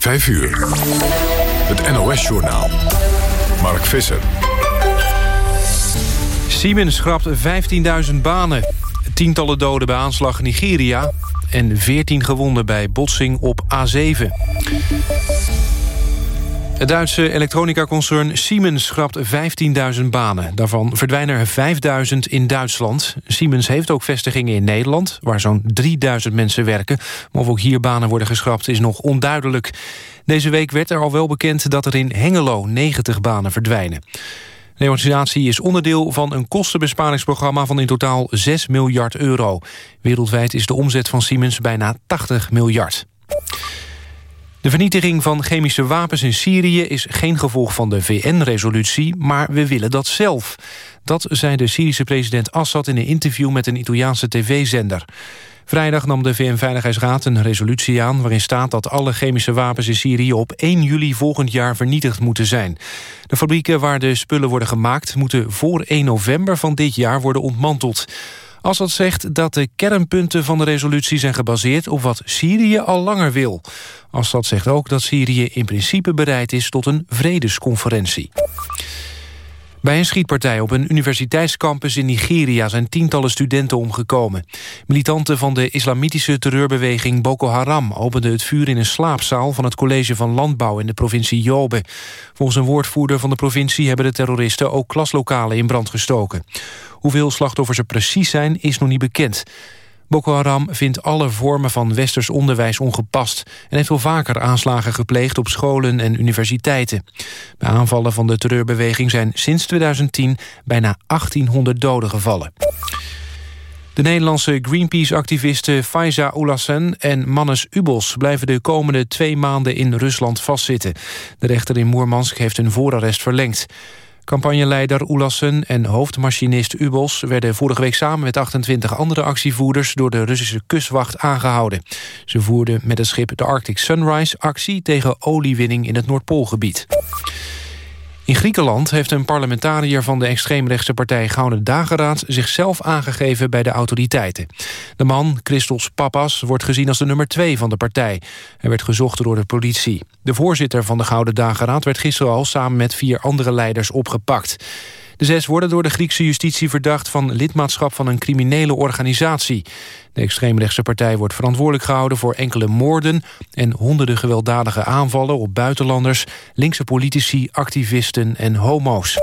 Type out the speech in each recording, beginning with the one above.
5 uur. Het NOS-journaal. Mark Visser. Siemens schrapt 15.000 banen. Tientallen doden bij aanslag Nigeria... en 14 gewonden bij botsing op A7. Het Duitse elektronica-concern Siemens schrapt 15.000 banen. Daarvan verdwijnen er 5.000 in Duitsland. Siemens heeft ook vestigingen in Nederland... waar zo'n 3.000 mensen werken. Maar of ook hier banen worden geschrapt is nog onduidelijk. Deze week werd er al wel bekend dat er in Hengelo 90 banen verdwijnen. De organisatie is onderdeel van een kostenbesparingsprogramma van in totaal 6 miljard euro. Wereldwijd is de omzet van Siemens bijna 80 miljard. De vernietiging van chemische wapens in Syrië is geen gevolg van de VN-resolutie, maar we willen dat zelf. Dat zei de Syrische president Assad in een interview met een Italiaanse tv-zender. Vrijdag nam de VN-veiligheidsraad een resolutie aan... waarin staat dat alle chemische wapens in Syrië op 1 juli volgend jaar vernietigd moeten zijn. De fabrieken waar de spullen worden gemaakt... moeten voor 1 november van dit jaar worden ontmanteld. Assad zegt dat de kernpunten van de resolutie zijn gebaseerd... op wat Syrië al langer wil. Assad zegt ook dat Syrië in principe bereid is tot een vredesconferentie. Bij een schietpartij op een universiteitscampus in Nigeria... zijn tientallen studenten omgekomen. Militanten van de islamitische terreurbeweging Boko Haram... openden het vuur in een slaapzaal van het college van Landbouw... in de provincie Yobe. Volgens een woordvoerder van de provincie... hebben de terroristen ook klaslokalen in brand gestoken. Hoeveel slachtoffers er precies zijn, is nog niet bekend. Boko Haram vindt alle vormen van westers onderwijs ongepast... en heeft wel vaker aanslagen gepleegd op scholen en universiteiten. Bij aanvallen van de terreurbeweging zijn sinds 2010 bijna 1800 doden gevallen. De Nederlandse Greenpeace-activisten Faiza Oulassen en Mannes Ubos... blijven de komende twee maanden in Rusland vastzitten. De rechter in Moermansk heeft hun voorarrest verlengd. Campagneleider Oelassen en hoofdmachinist Ubos... werden vorige week samen met 28 andere actievoerders... door de Russische kustwacht aangehouden. Ze voerden met het schip de Arctic Sunrise actie... tegen oliewinning in het Noordpoolgebied. In Griekenland heeft een parlementariër van de extreemrechtse partij Gouden Dageraad zichzelf aangegeven bij de autoriteiten. De man, Christos Papas, wordt gezien als de nummer twee van de partij. Hij werd gezocht door de politie. De voorzitter van de Gouden Dageraad werd gisteren al samen met vier andere leiders opgepakt. De zes worden door de Griekse justitie verdacht van lidmaatschap van een criminele organisatie. De extreemrechtse partij wordt verantwoordelijk gehouden voor enkele moorden... en honderden gewelddadige aanvallen op buitenlanders, linkse politici, activisten en homo's.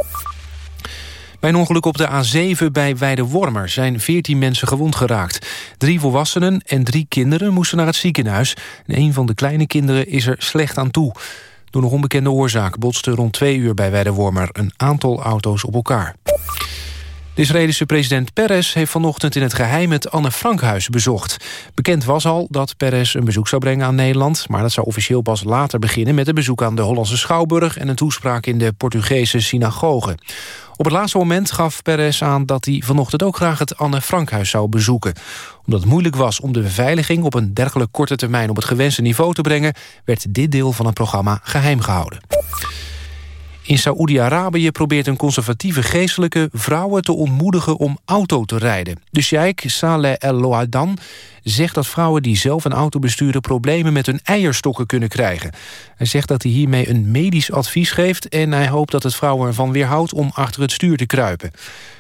Bij een ongeluk op de A7 bij Weidewormer zijn 14 mensen gewond geraakt. Drie volwassenen en drie kinderen moesten naar het ziekenhuis. En een van de kleine kinderen is er slecht aan toe. Door nog onbekende oorzaak botste rond twee uur bij Weidewormer een aantal auto's op elkaar. De Israëlische president Peres heeft vanochtend in het geheim het Anne Frankhuis bezocht. Bekend was al dat Peres een bezoek zou brengen aan Nederland... maar dat zou officieel pas later beginnen met een bezoek aan de Hollandse Schouwburg... en een toespraak in de Portugese synagoge. Op het laatste moment gaf Peres aan dat hij vanochtend ook graag het Anne Frankhuis zou bezoeken. Omdat het moeilijk was om de beveiliging op een dergelijk korte termijn op het gewenste niveau te brengen, werd dit deel van het programma geheim gehouden. In Saoedi-Arabië probeert een conservatieve geestelijke vrouwen te ontmoedigen om auto te rijden. De sheik Saleh El-Loadan zegt dat vrouwen die zelf een auto besturen problemen met hun eierstokken kunnen krijgen. Hij zegt dat hij hiermee een medisch advies geeft en hij hoopt dat het vrouwen ervan weerhoudt om achter het stuur te kruipen.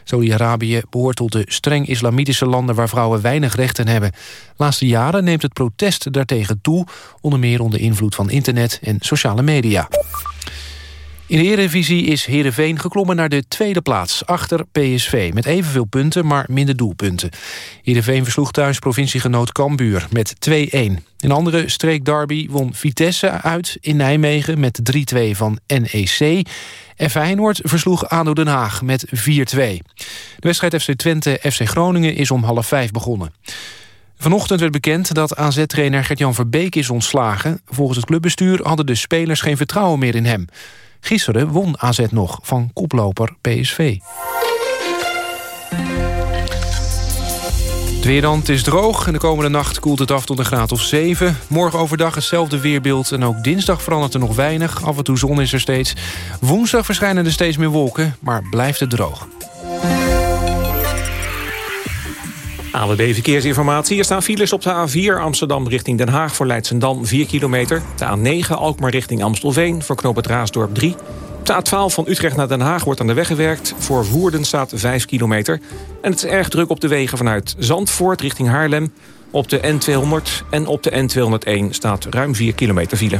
Saudi-Arabië behoort tot de streng islamitische landen waar vrouwen weinig rechten hebben. Laatste jaren neemt het protest daartegen toe, onder meer onder invloed van internet en sociale media. In de Eredivisie is Heerenveen geklommen naar de tweede plaats... achter PSV, met evenveel punten, maar minder doelpunten. Heerenveen versloeg thuis provinciegenoot Cambuur met 2-1. Een andere streekderby won Vitesse uit in Nijmegen... met 3-2 van NEC. En Feyenoord versloeg ADO Den Haag met 4-2. De wedstrijd FC Twente-FC Groningen is om half vijf begonnen. Vanochtend werd bekend dat AZ-trainer Gert-Jan Verbeek is ontslagen. Volgens het clubbestuur hadden de spelers geen vertrouwen meer in hem. Gisteren won AZ nog van koploper PSV. Het weerland is droog en de komende nacht koelt het af tot een graad of 7. Morgen overdag hetzelfde weerbeeld en ook dinsdag verandert er nog weinig. Af en toe zon is er steeds. Woensdag verschijnen er steeds meer wolken, maar blijft het droog. AWB Verkeersinformatie. Er staan files op de A4 Amsterdam richting Den Haag voor Leidsendam 4 kilometer. De A9 Alkmaar richting Amstelveen voor knoop het Raasdorp 3. De A12 van Utrecht naar Den Haag wordt aan de weg gewerkt. Voor Woerden staat 5 kilometer. En het is erg druk op de wegen vanuit Zandvoort richting Haarlem. Op de N200 en op de N201 staat ruim 4 kilometer file.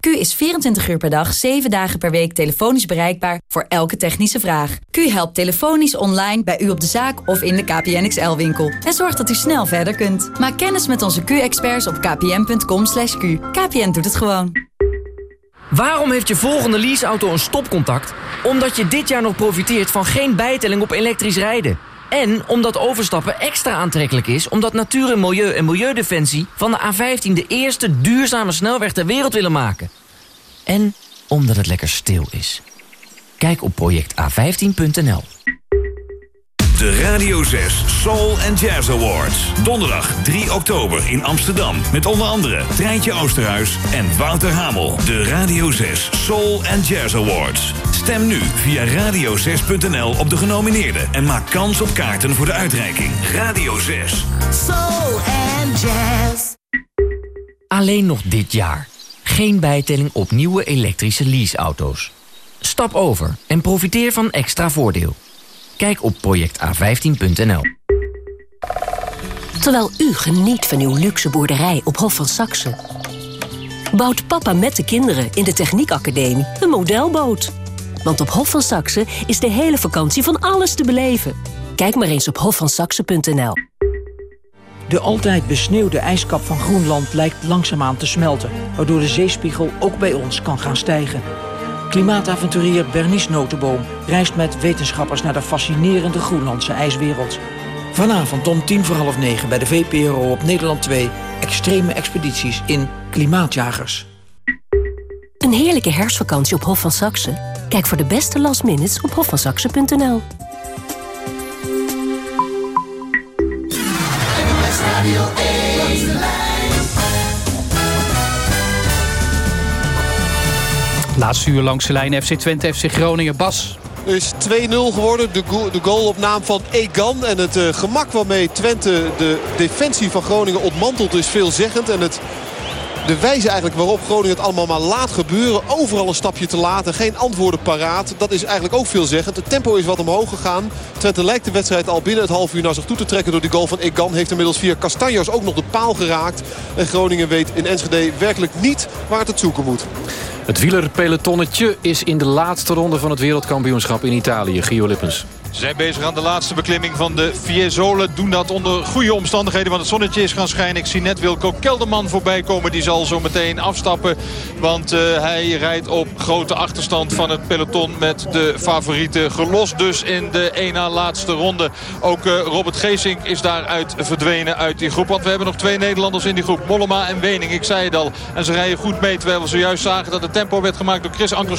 Q is 24 uur per dag, 7 dagen per week telefonisch bereikbaar voor elke technische vraag. Q helpt telefonisch online bij u op de zaak of in de KPN XL-winkel. En zorgt dat u snel verder kunt. Maak kennis met onze Q-experts op kpn.com. /q. KPN doet het gewoon. Waarom heeft je volgende leaseauto een stopcontact? Omdat je dit jaar nog profiteert van geen bijtelling op elektrisch rijden. En omdat overstappen extra aantrekkelijk is... omdat Natuur en Milieu en Milieudefensie van de A15... de eerste duurzame snelweg ter wereld willen maken. En omdat het lekker stil is. Kijk op projecta15.nl. De Radio 6 Soul and Jazz Awards. Donderdag 3 oktober in Amsterdam. Met onder andere Treintje Oosterhuis en Wouter Hamel. De Radio 6 Soul and Jazz Awards. Stem nu via radio6.nl op de genomineerden. En maak kans op kaarten voor de uitreiking. Radio 6. Soul and Jazz. Alleen nog dit jaar. Geen bijtelling op nieuwe elektrische leaseauto's. Stap over en profiteer van extra voordeel. Kijk op projecta15.nl. Terwijl u geniet van uw luxe boerderij op Hof van Saxe... bouwt papa met de kinderen in de Techniekacademie een modelboot. Want op Hof van Saxe is de hele vakantie van alles te beleven. Kijk maar eens op hofvansaxe.nl. De altijd besneeuwde ijskap van Groenland lijkt langzaamaan te smelten... waardoor de zeespiegel ook bij ons kan gaan stijgen... Klimaatavonturier Bernice Notenboom reist met wetenschappers naar de fascinerende Groenlandse ijswereld. Vanavond om tien voor half negen bij de VPRO op Nederland 2... extreme expedities in Klimaatjagers. Een heerlijke herfstvakantie op Hof van Saxe? Kijk voor de beste last minutes op hofvansaxe.nl. Laatste uur langs de lijn FC Twente, FC Groningen. Bas. is 2-0 geworden. De goal, op naam van Egan. En het uh, gemak waarmee Twente de defensie van Groningen ontmantelt is veelzeggend. En het de wijze eigenlijk waarop Groningen het allemaal maar laat gebeuren. Overal een stapje te laten. Geen antwoorden paraat. Dat is eigenlijk ook veelzeggend. Het tempo is wat omhoog gegaan. Twente lijkt de wedstrijd al binnen het half uur naar zich toe te trekken door die goal van Egan. Heeft inmiddels via Castanjos ook nog de paal geraakt. En Groningen weet in Enschede werkelijk niet waar het zoeken moet. Het wielerpelotonnetje is in de laatste ronde van het wereldkampioenschap in Italië. Gio Lippens. Ze zijn bezig aan de laatste beklimming van de Fiesole. Doen dat onder goede omstandigheden, want het zonnetje is gaan schijnen. Ik zie net Wilco Kelderman voorbij komen. Die zal zo meteen afstappen. Want uh, hij rijdt op grote achterstand van het peloton met de favorieten. Gelost dus in de één na laatste ronde. Ook uh, Robert Geesink is daaruit verdwenen uit die groep. Want we hebben nog twee Nederlanders in die groep. Mollema en Wening, ik zei het al. En ze rijden goed mee. Terwijl we zojuist zagen dat het tempo werd gemaakt door Chris Anker.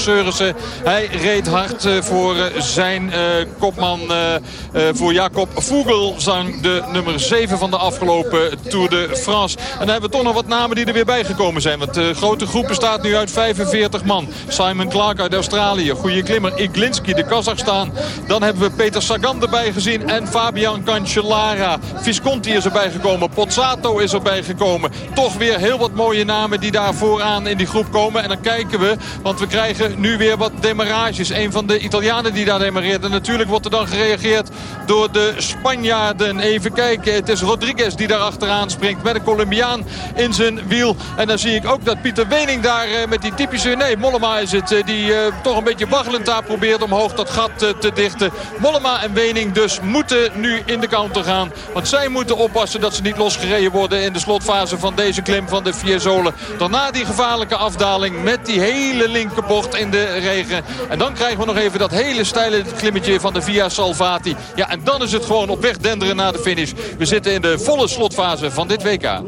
Hij reed hard uh, voor zijn kopman kopman uh, uh, voor Jacob Vogelsang. De nummer 7 van de afgelopen Tour de France. En dan hebben we toch nog wat namen die er weer bijgekomen zijn. Want de grote groep bestaat nu uit 45 man. Simon Clark uit Australië. Goede klimmer Iglinski, de Kazachstan. Dan hebben we Peter Sagan erbij gezien. En Fabian Cancellara. Visconti is erbij gekomen. Pozzato is erbij gekomen. Toch weer heel wat mooie namen die daar vooraan in die groep komen. En dan kijken we, want we krijgen nu weer wat demarages. Een van de Italianen die daar demareert. En natuurlijk wordt dan gereageerd door de Spanjaarden. Even kijken, het is Rodriguez die daar achteraan springt met een Colombiaan in zijn wiel. En dan zie ik ook dat Pieter Wening daar eh, met die typische... Nee, Mollema is het, eh, die uh, toch een beetje waggelend daar probeert omhoog dat gat te dichten. Mollema en Wening dus moeten nu in de counter gaan. Want zij moeten oppassen dat ze niet losgereden worden in de slotfase van deze klim van de Fiesole. Daarna die gevaarlijke afdaling met die hele linkerbocht in de regen. En dan krijgen we nog even dat hele steile klimmetje van de Via Salvati. Ja, en dan is het gewoon op weg denderen naar de finish. We zitten in de volle slotfase van dit WK.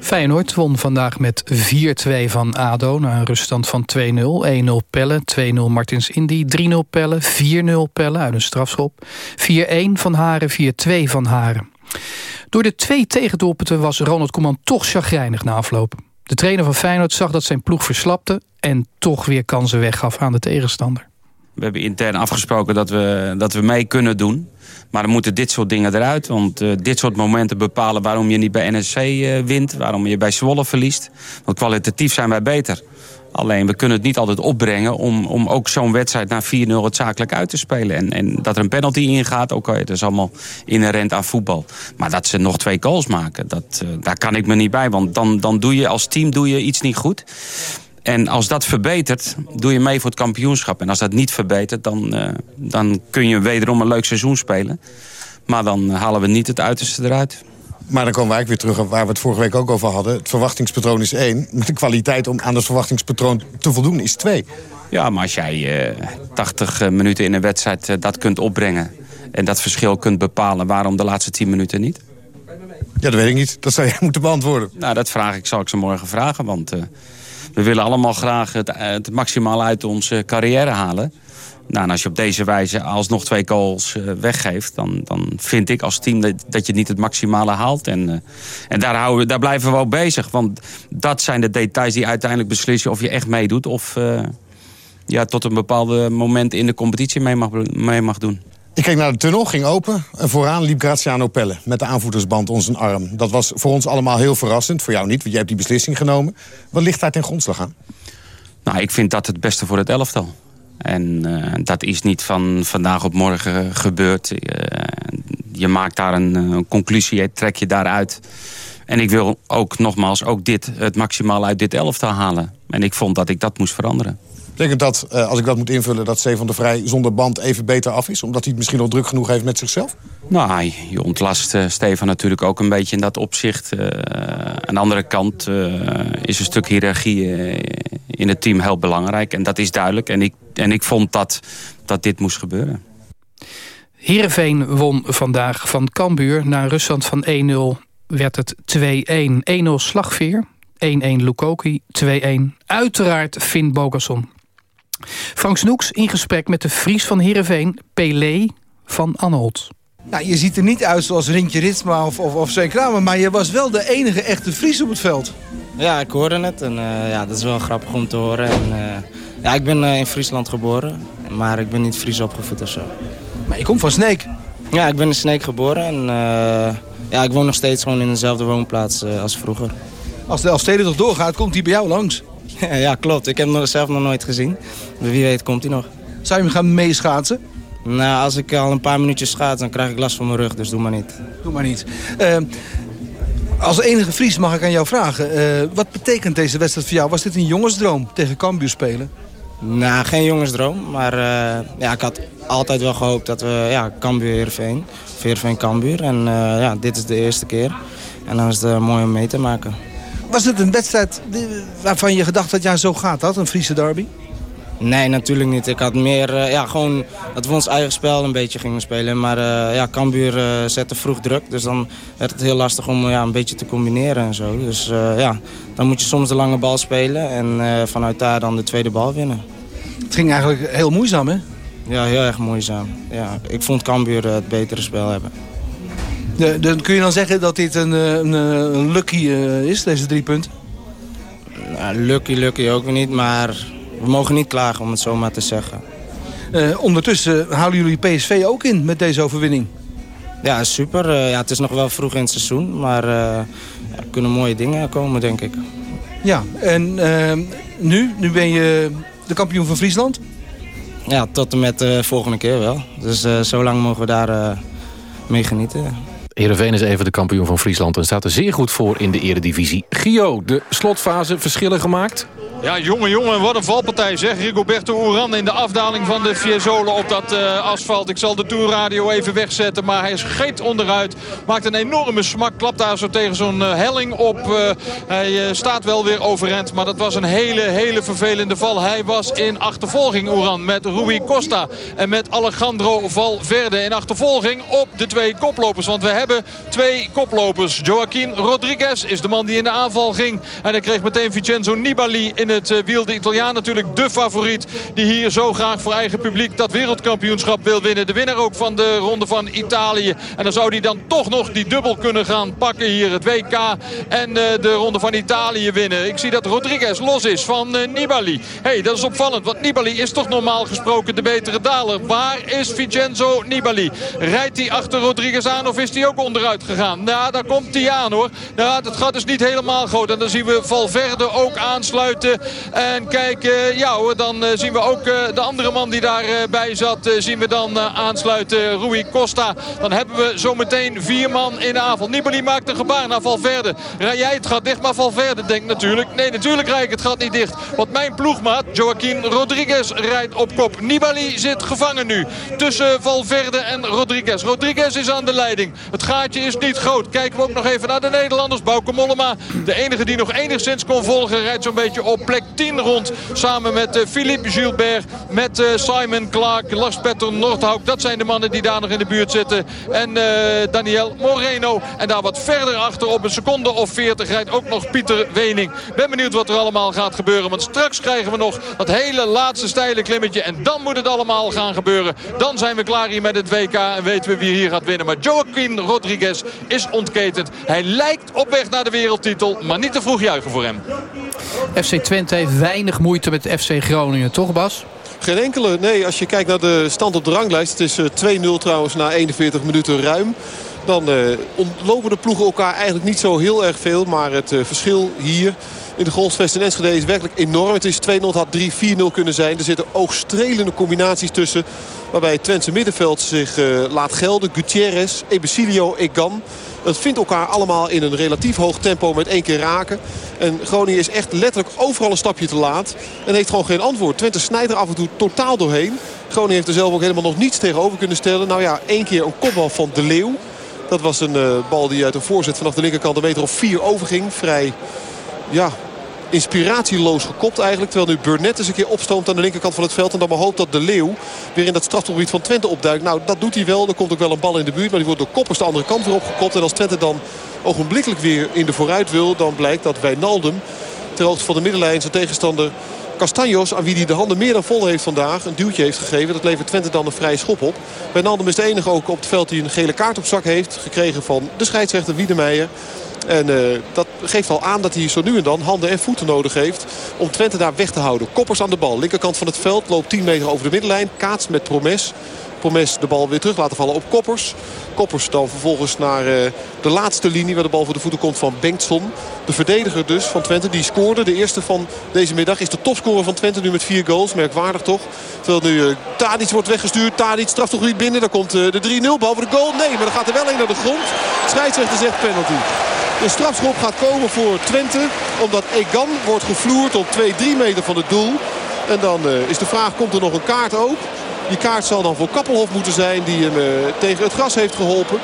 Feyenoord won vandaag met 4-2 van ADO... na een ruststand van 2-0. 1-0 Pelle, 2-0 Martins Indy, 3-0 Pelle, 4-0 Pelle uit een strafschop. 4-1 van Haren, 4-2 van Haren. Door de twee tegendoelpunten was Ronald Koeman toch chagrijnig na afloop. De trainer van Feyenoord zag dat zijn ploeg verslapte... en toch weer kansen weggaf aan de tegenstander. We hebben intern afgesproken dat we, dat we mee kunnen doen. Maar dan moeten dit soort dingen eruit. Want uh, dit soort momenten bepalen waarom je niet bij NSC eh, wint. Waarom je bij Zwolle verliest. Want kwalitatief zijn wij beter. Alleen we kunnen het niet altijd opbrengen om, om ook zo'n wedstrijd naar 4-0 het zakelijk uit te spelen. En, en dat er een penalty ingaat, oké, dat is allemaal inherent aan voetbal. Maar dat ze nog twee goals maken, dat, uh, daar kan ik me niet bij. Want dan, dan doe je als team doe je iets niet goed. En als dat verbetert, doe je mee voor het kampioenschap. En als dat niet verbetert, dan, uh, dan kun je wederom een leuk seizoen spelen. Maar dan halen we niet het uiterste eruit. Maar dan komen we eigenlijk weer terug op waar we het vorige week ook over hadden. Het verwachtingspatroon is één. De kwaliteit om aan het verwachtingspatroon te voldoen is twee. Ja, maar als jij uh, 80 minuten in een wedstrijd uh, dat kunt opbrengen... en dat verschil kunt bepalen, waarom de laatste 10 minuten niet? Ja, dat weet ik niet. Dat zou jij moeten beantwoorden. Nou, dat vraag ik, zal ik ze morgen vragen, want... Uh, we willen allemaal graag het, het maximaal uit onze carrière halen. Nou, en als je op deze wijze alsnog twee goals uh, weggeeft... Dan, dan vind ik als team dat, dat je niet het maximale haalt. En, uh, en daar, houden, daar blijven we ook bezig. Want dat zijn de details die uiteindelijk beslissen of je echt meedoet... of ja, tot een bepaald moment in de competitie mee mag, mee mag doen. Ik keek naar de tunnel, ging open en vooraan liep Graziano Pelle... met de aanvoerdersband om zijn arm. Dat was voor ons allemaal heel verrassend. Voor jou niet, want jij hebt die beslissing genomen. Wat ligt daar ten grondslag aan? Nou, ik vind dat het beste voor het elftal. En uh, dat is niet van vandaag op morgen gebeurd. Uh, je maakt daar een, een conclusie, trek je daaruit. En ik wil ook nogmaals ook dit, het maximaal uit dit elftal halen. En ik vond dat ik dat moest veranderen. Betekent dat, uh, als ik dat moet invullen, dat Stefan de Vrij zonder band even beter af is? Omdat hij het misschien al druk genoeg heeft met zichzelf? Nou, je ontlast uh, Stefan natuurlijk ook een beetje in dat opzicht. Uh, aan de andere kant is een stuk hiërarchie in het team heel belangrijk. En dat is duidelijk. En ik, en ik vond dat, dat dit moest gebeuren. Heerenveen won vandaag van Cambuur. Na een ruststand van 1-0 werd het 2-1. 1-0 Slagveer, 1-1 Lukoki, 2-1. Uiteraard Finn Bogasson. Frank Snoeks in gesprek met de Fries van Heerenveen, Pelé van Anholt. Nou, je ziet er niet uit zoals Rintje Ritsma of, of, of Kramer... maar je was wel de enige echte Fries op het veld. Ja, ik hoorde het en uh, ja, dat is wel grappig om te horen. En, uh, ja, ik ben uh, in Friesland geboren, maar ik ben niet Fries opgevoed of zo. Maar je komt van Sneek? Ja, ik ben in Sneek geboren en ja, ik woon nog steeds gewoon in dezelfde woonplaats als vroeger. Als de Elfstede toch doorgaat, komt hij bij jou langs? ja, klopt. Ik heb hem zelf nog nooit gezien. Wie weet komt hij nog. Zou je hem gaan meeschaatsen? Nou, als ik al een paar minuutjes schaats, dan krijg ik last van mijn rug. Dus doe maar niet. Doe maar niet. Uh, als enige Fries mag ik aan jou vragen. Uh, wat betekent deze wedstrijd voor jou? Was dit een jongensdroom tegen Cambuur spelen? Nou, geen jongensdroom. Maar uh, ja, ik had altijd wel gehoopt dat we ja, Cambuur Heerenveen. Heerenveen Cambuur. En ja, dit is de eerste keer. En dan is het mooi om mee te maken. Was het een wedstrijd waarvan je gedacht had, ja, zo gaat dat, een Friese derby? Nee, natuurlijk niet. Ik had meer, uh, ja, gewoon dat we ons eigen spel een beetje gingen spelen. Maar uh, ja, Cambuur uh, zette vroeg druk. Dus dan werd het heel lastig om ja, een beetje te combineren en zo. Dus ja, dan moet je soms de lange bal spelen en vanuit daar dan de tweede bal winnen. Het ging eigenlijk heel moeizaam, hè? Ja, heel erg moeizaam. Ja, ik vond Cambuur het betere spel hebben. De, de, kun je dan zeggen dat dit een, een, een lucky is, deze drie punten? Nou, lucky, lucky ook weer niet, maar we mogen niet klagen om het zo maar te zeggen. Uh, ondertussen halen jullie PSV ook in met deze overwinning. Ja, super. Uh, ja, het is nog wel vroeg in het seizoen, maar er kunnen mooie dingen komen, denk ik. Ja, en nu? Nu ben je de kampioen van Friesland? Ja, tot en met de volgende keer wel. Dus zo lang mogen we daar mee genieten. Heerenveen is even de kampioen van Friesland en staat er zeer goed voor in de eredivisie. Gio, de slotfase verschillen gemaakt? Ja, jongen, jongen, wat een valpartij zeg. Rigoberto Uran in de afdaling van de Fiesole op dat uh, asfalt. Ik zal de tourradio even wegzetten, maar hij scheet onderuit. Maakt een enorme smak, klapt daar zo tegen zo'n uh, helling op. Uh, hij staat wel weer overend, maar dat was een hele, hele vervelende val. Hij was in achtervolging, Uran, met Rui Costa en met Alejandro Valverde. In achtervolging op de twee koplopers, want we hebben twee koplopers. Joaquin Rodriguez is de man die in de aanval ging. En hij kreeg meteen Vincenzo Nibali in het wiel. De Italiaan natuurlijk de favoriet die hier zo graag voor eigen publiek dat wereldkampioenschap wil winnen. De winnaar ook van de ronde van Italië. En dan zou hij dan toch nog die dubbel kunnen gaan pakken hier. Het WK en de ronde van Italië winnen. Ik zie dat Rodriguez los is van Nibali. hey, dat is opvallend. Want Nibali is toch normaal gesproken de betere daler. Waar is Vincenzo Nibali? Rijdt hij achter Rodriguez aan of is hij ook onderuit gegaan? Nou, daar komt hij aan hoor. Nou, het gat is niet helemaal groot. En dan zien we Valverde ook aansluiten. En kijk, ja hoor, dan uh, zien we ook uh, de andere man die daarbij zat. zien we dan aansluiten, Rui Costa. Dan hebben we zometeen vier man in de aanval. Nibali maakt een gebaar naar Valverde. Rij jij het gat dicht? Maar Valverde denkt natuurlijk... Nee, natuurlijk rijd ik het gat niet dicht. Want mijn ploegmaat, Joaquin Rodriguez, rijdt op kop. Nibali zit gevangen nu. Tussen Valverde en Rodriguez. Rodriguez is aan de leiding. Het gaatje is niet groot. Kijken we ook nog even naar de Nederlanders. Bauke Mollema, de enige die nog enigszins kon volgen... rijdt zo'n beetje op plek 10 rond. Samen met uh, Philippe Gilbert, met uh, Simon Clark, Lars Petter Nordhauk. Dat zijn de mannen die daar nog in de buurt zitten. En uh, Daniel Moreno. En daar wat verder achter op een seconde of 40 rijdt ook nog Pieter Wening. Ben benieuwd wat er allemaal gaat gebeuren. Want straks krijgen we nog dat hele laatste steile klimmetje. En dan moet het allemaal gaan gebeuren. Dan zijn we klaar hier met het WK en weten we wie hier gaat winnen. Maar Joaquin Rodriguez is ontketend. Hij lijkt op weg naar de wereldtitel, maar niet te vroeg juichen voor hem. FC Twente heeft weinig moeite met FC Groningen, toch Bas? Geen enkele. Nee, als je kijkt naar de stand op de ranglijst. Het is 2-0 trouwens na 41 minuten ruim. Dan uh, ontlopen de ploegen elkaar eigenlijk niet zo heel erg veel. Maar het uh, verschil hier in de Golfsvest in Enschede is werkelijk enorm. Het is 2-0, had 3-4-0 kunnen zijn. Er zitten oogstrelende combinaties tussen. Waarbij het Twentse middenveld zich uh, laat gelden. Gutierrez, Ebesilio, Egan. Het vindt elkaar allemaal in een relatief hoog tempo met één keer raken. En Groningen is echt letterlijk overal een stapje te laat. En heeft gewoon geen antwoord. Twente snijdt er af en toe totaal doorheen. Groningen heeft er zelf ook helemaal nog niets tegenover kunnen stellen. Nou ja, één keer een kopbal van De Leeuw. Dat was een uh, bal die uit een voorzet vanaf de linkerkant een meter of vier overging. Vrij, ja, inspiratieloos gekopt eigenlijk. Terwijl nu Burnett eens een keer opstoomt aan de linkerkant van het veld. En dan maar hoopt dat De Leeuw weer in dat strafgebied van Twente opduikt. Nou, dat doet hij wel. Er komt ook wel een bal in de buurt. Maar die wordt door Koppers de andere kant weer opgekopt. En als Twente dan ogenblikkelijk weer in de vooruit wil... dan blijkt dat Wijnaldum ter hoogte van de middenlijn zijn tegenstander... Castanjos, aan wie hij de handen meer dan vol heeft vandaag, een duwtje heeft gegeven. Dat levert Twente dan een vrije schop op. Wijnaldum is de enige ook op het veld die een gele kaart op zak heeft. Gekregen van de scheidsrechter Wiedemeijer. En uh, dat geeft al aan dat hij zo nu en dan handen en voeten nodig heeft om Twente daar weg te houden. Koppers aan de bal. Linkerkant van het veld loopt 10 meter over de middenlijn. Kaats met Promes. Promes de bal weer terug laten vallen op Koppers. Koppers dan vervolgens naar uh, de laatste linie waar de bal voor de voeten komt van Bengtson. De verdediger dus van Twente. Die scoorde. De eerste van deze middag is de topscorer van Twente nu met vier goals. Merkwaardig toch. Terwijl nu uh, Tadic wordt weggestuurd. Tadic straft toch niet binnen. Dan komt uh, de 3-0 bal voor de goal. Nee, maar dan gaat er wel een naar de grond. Scheidsrechter zegt penalty. De strafschop gaat komen voor Twente. Omdat Egan wordt gevloerd op 2-3 meter van het doel. En dan is de vraag, komt er nog een kaart ook? Die kaart zal dan voor Kappelhof moeten zijn. Die hem uh, tegen het gras heeft geholpen.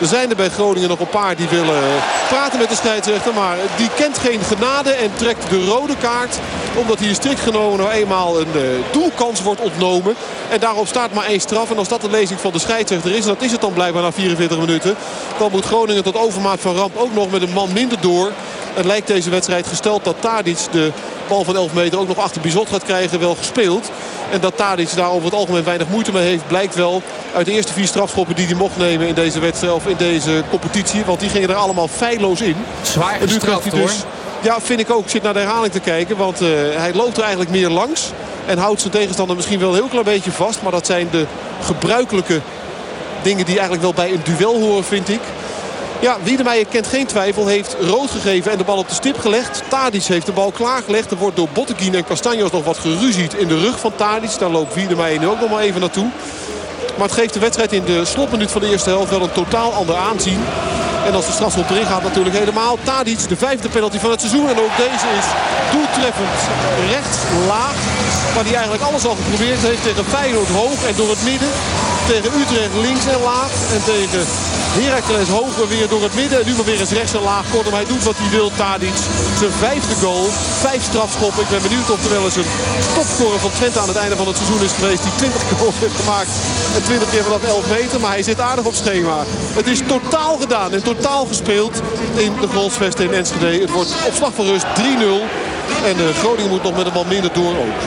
Er zijn er bij Groningen nog een paar die willen praten met de scheidsrechter. Maar die kent geen genade en trekt de rode kaart. Omdat hier strikt genomen nou eenmaal een uh, doelkans wordt ontnomen. En daarop staat maar één straf. En als dat de lezing van de scheidsrechter is, en dat is het dan blijkbaar na 44 minuten. Dan moet Groningen tot overmaat van ramp ook nog met een man minder door. Het lijkt deze wedstrijd gesteld dat Tadic de bal van 11 meter ook nog achter Bizot gaat krijgen wel gespeeld. En dat Tadic daar over het algemeen weinig moeite mee heeft blijkt wel uit de eerste vier strafschoppen die hij mocht nemen in deze wedstrijd of in deze competitie. Want die gingen er allemaal feilloos in. Zwaar gestraft dus, Ja, vind ik ook. Ik zit naar de herhaling te kijken. Want uh, hij loopt er eigenlijk meer langs. En houdt zijn tegenstander misschien wel een heel klein beetje vast. Maar dat zijn de gebruikelijke dingen die eigenlijk wel bij een duel horen vind ik. Ja, Wiedemeijer kent geen twijfel. Heeft rood gegeven en de bal op de stip gelegd. Tadic heeft de bal klaargelegd. Er wordt door Botteguin en Castanjos nog wat geruzied in de rug van Tadic. Daar loopt Wiedemeijer nu ook nog maar even naartoe. Maar het geeft de wedstrijd in de slotminuut van de eerste helft wel een totaal ander aanzien. En als de strafschop erin gaat natuurlijk helemaal. Tadic, de vijfde penalty van het seizoen. En ook deze is doeltreffend rechts, laag. Maar die eigenlijk alles al geprobeerd heeft tegen Feyenoord hoog en door het midden. Tegen Utrecht links en laag. En tegen Heracles hoog maar weer door het midden. En nu maar weer eens rechts en laag. Kortom, hij doet wat hij wil. Tadic, zijn vijfde goal. Vijf strafschoppen. Ik ben benieuwd of er wel eens een topscorer van Twente aan het einde van het seizoen is geweest. Die 20 goals heeft gemaakt. En 20 keer vanaf 11 meter. Maar hij zit aardig op schema. Het is totaal gedaan en totaal gespeeld in de goalsvesten in Enschede. Het wordt op slag van rust 3-0. En uh, Groningen moet nog met een wat minder door ook.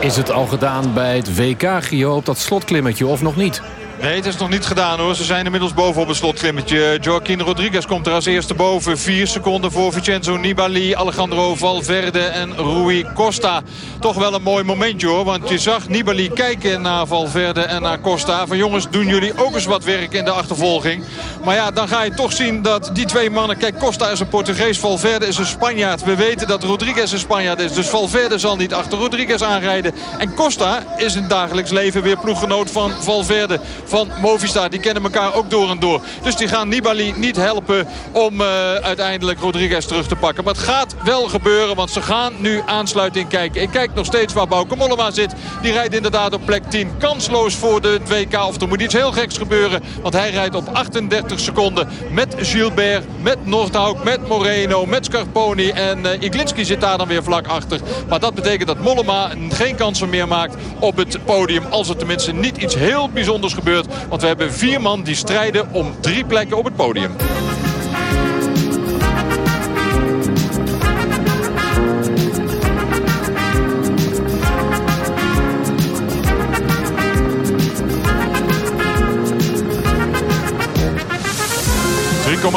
Is het al gedaan bij het WK, Gio, op dat slotklimmetje of nog niet? Nee, het is nog niet gedaan hoor. Ze zijn inmiddels boven op het slotklimmetje. Joaquin Rodriguez komt er als eerste boven. Vier seconden voor Vincenzo Nibali, Alejandro Valverde en Rui Costa. Toch wel een mooi momentje hoor. Want je zag Nibali kijken naar Valverde en naar Costa. Van jongens, doen jullie ook eens wat werk in de achtervolging. Maar ja, dan ga je toch zien dat die twee mannen... Kijk, Costa is een Portugees, Valverde is een Spanjaard. We weten dat Rodriguez een Spanjaard is. Dus Valverde zal niet achter Rodriguez aanrijden. En Costa is in het dagelijks leven weer ploeggenoot van Valverde van Movistar. Die kennen elkaar ook door en door. Dus die gaan Nibali niet helpen om uh, uiteindelijk Rodriguez terug te pakken. Maar het gaat wel gebeuren, want ze gaan nu aansluiting kijken. Ik kijk nog steeds waar Bauke Mollema zit. Die rijdt inderdaad op plek 10. Kansloos voor de 2K. Of er moet iets heel geks gebeuren. Want hij rijdt op 38 seconden met Gilbert, met Nordhaug, met Moreno, met Scarponi. En uh, Iglinski zit daar dan weer vlak achter. Maar dat betekent dat Mollema geen kansen meer maakt op het podium. Als er tenminste niet iets heel bijzonders gebeurt. Want we hebben vier man die strijden om drie plekken op het podium.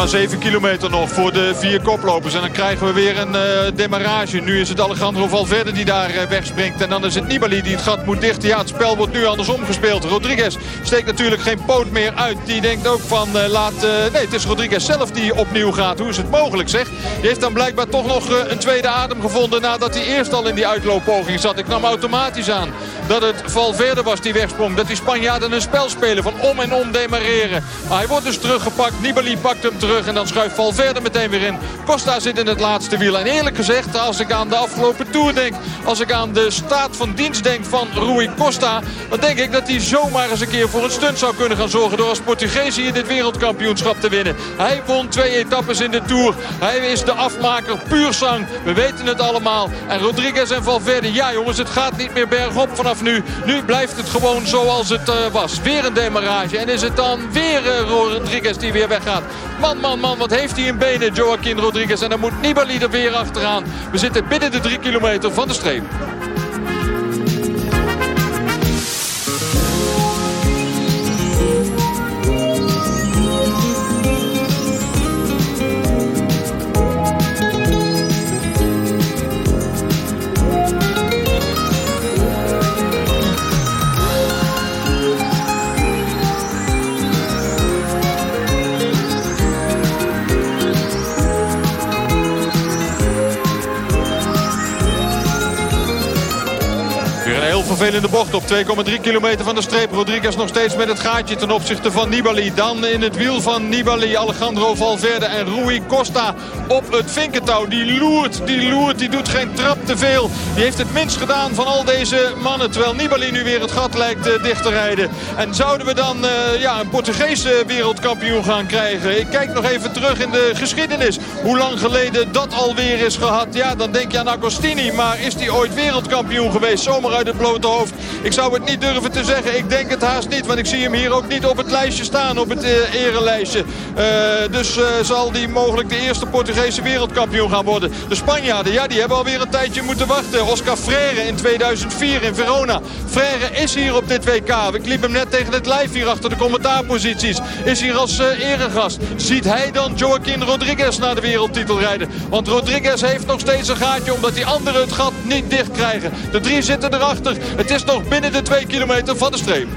3,7 kilometer nog voor de vier koplopers. En dan krijgen we weer een uh, demarrage. Nu is het Alejandro Valverde die daar uh, wegspringt. En dan is het Nibali die het gat moet dichten. Ja, het spel wordt nu andersom gespeeld. Rodriguez steekt natuurlijk geen poot meer uit. Die denkt ook van uh, laat... nee, het is Rodriguez zelf die opnieuw gaat. Hoe is het mogelijk zeg? Die heeft dan blijkbaar toch nog een tweede adem gevonden... nadat hij eerst al in die uitlooppoging zat. Ik nam automatisch aan dat het Valverde was die wegsprong. Dat die Spanjaarden een spel spelen van om en om demareren. Maar hij wordt dus teruggepakt. Nibali pakt hem terug. En dan schuift Valverde meteen weer in. Costa zit in het laatste wiel. En eerlijk gezegd, als ik aan de afgelopen Tour denk... als ik aan de staat van dienst denk van Rui Costa... dan denk ik dat hij zomaar eens een keer voor een stunt zou kunnen gaan zorgen... door als Portugees hier dit wereldkampioenschap te winnen. Hij won twee etappes in de Tour. Hij is de afmaker puur zang. We weten het allemaal. En Rodriguez en Valverde, ja jongens, het gaat niet meer bergop vanaf nu. Nu blijft het gewoon zoals het uh, was. Weer een demarage. En is het dan weer uh, Rodriguez die weer weggaat. Man, man, man, wat heeft hij in benen, Joaquin Rodriguez. En dan moet Nibali er weer achteraan. We zitten binnen de drie kilometer van de streep. De bocht op 2,3 kilometer van de streep. Rodriguez nog steeds met het gaatje ten opzichte van Nibali. Dan in het wiel van Nibali, Alejandro Valverde en Rui Costa op het vinkentouw. Die loert, die loert, die doet geen trap te veel. Die heeft het minst gedaan van al deze mannen. Terwijl Nibali nu weer het gat lijkt uh, dicht te rijden. En zouden we dan uh, ja, een Portugese wereldkampioen gaan krijgen? Ik kijk nog even terug in de geschiedenis. Hoe lang geleden dat alweer is gehad. Ja, dan denk je aan Agostini. Maar is die ooit wereldkampioen geweest? Zomaar uit het blote hoofd. Ik zou het niet durven te zeggen. Ik denk het haast niet. Want ik zie hem hier ook niet op het lijstje staan. Op het uh, erelijstje. Uh, dus uh, zal die mogelijk de eerste Portugese wereldkampioen gaan worden. De Spanjaarden, ja, die hebben alweer een tijdje moeten wachten. Oscar Freire in 2004 in Verona. Freire is hier op dit WK. Ik liep hem net tegen het lijf hier achter de commentaarposities. Is hier als eregast. Ziet hij dan Joaquin Rodriguez naar de wereldtitel rijden? Want Rodriguez heeft nog steeds een gaatje omdat die anderen het gat niet dicht krijgen. De drie zitten erachter. Het is nog binnen de 2 kilometer van de streep.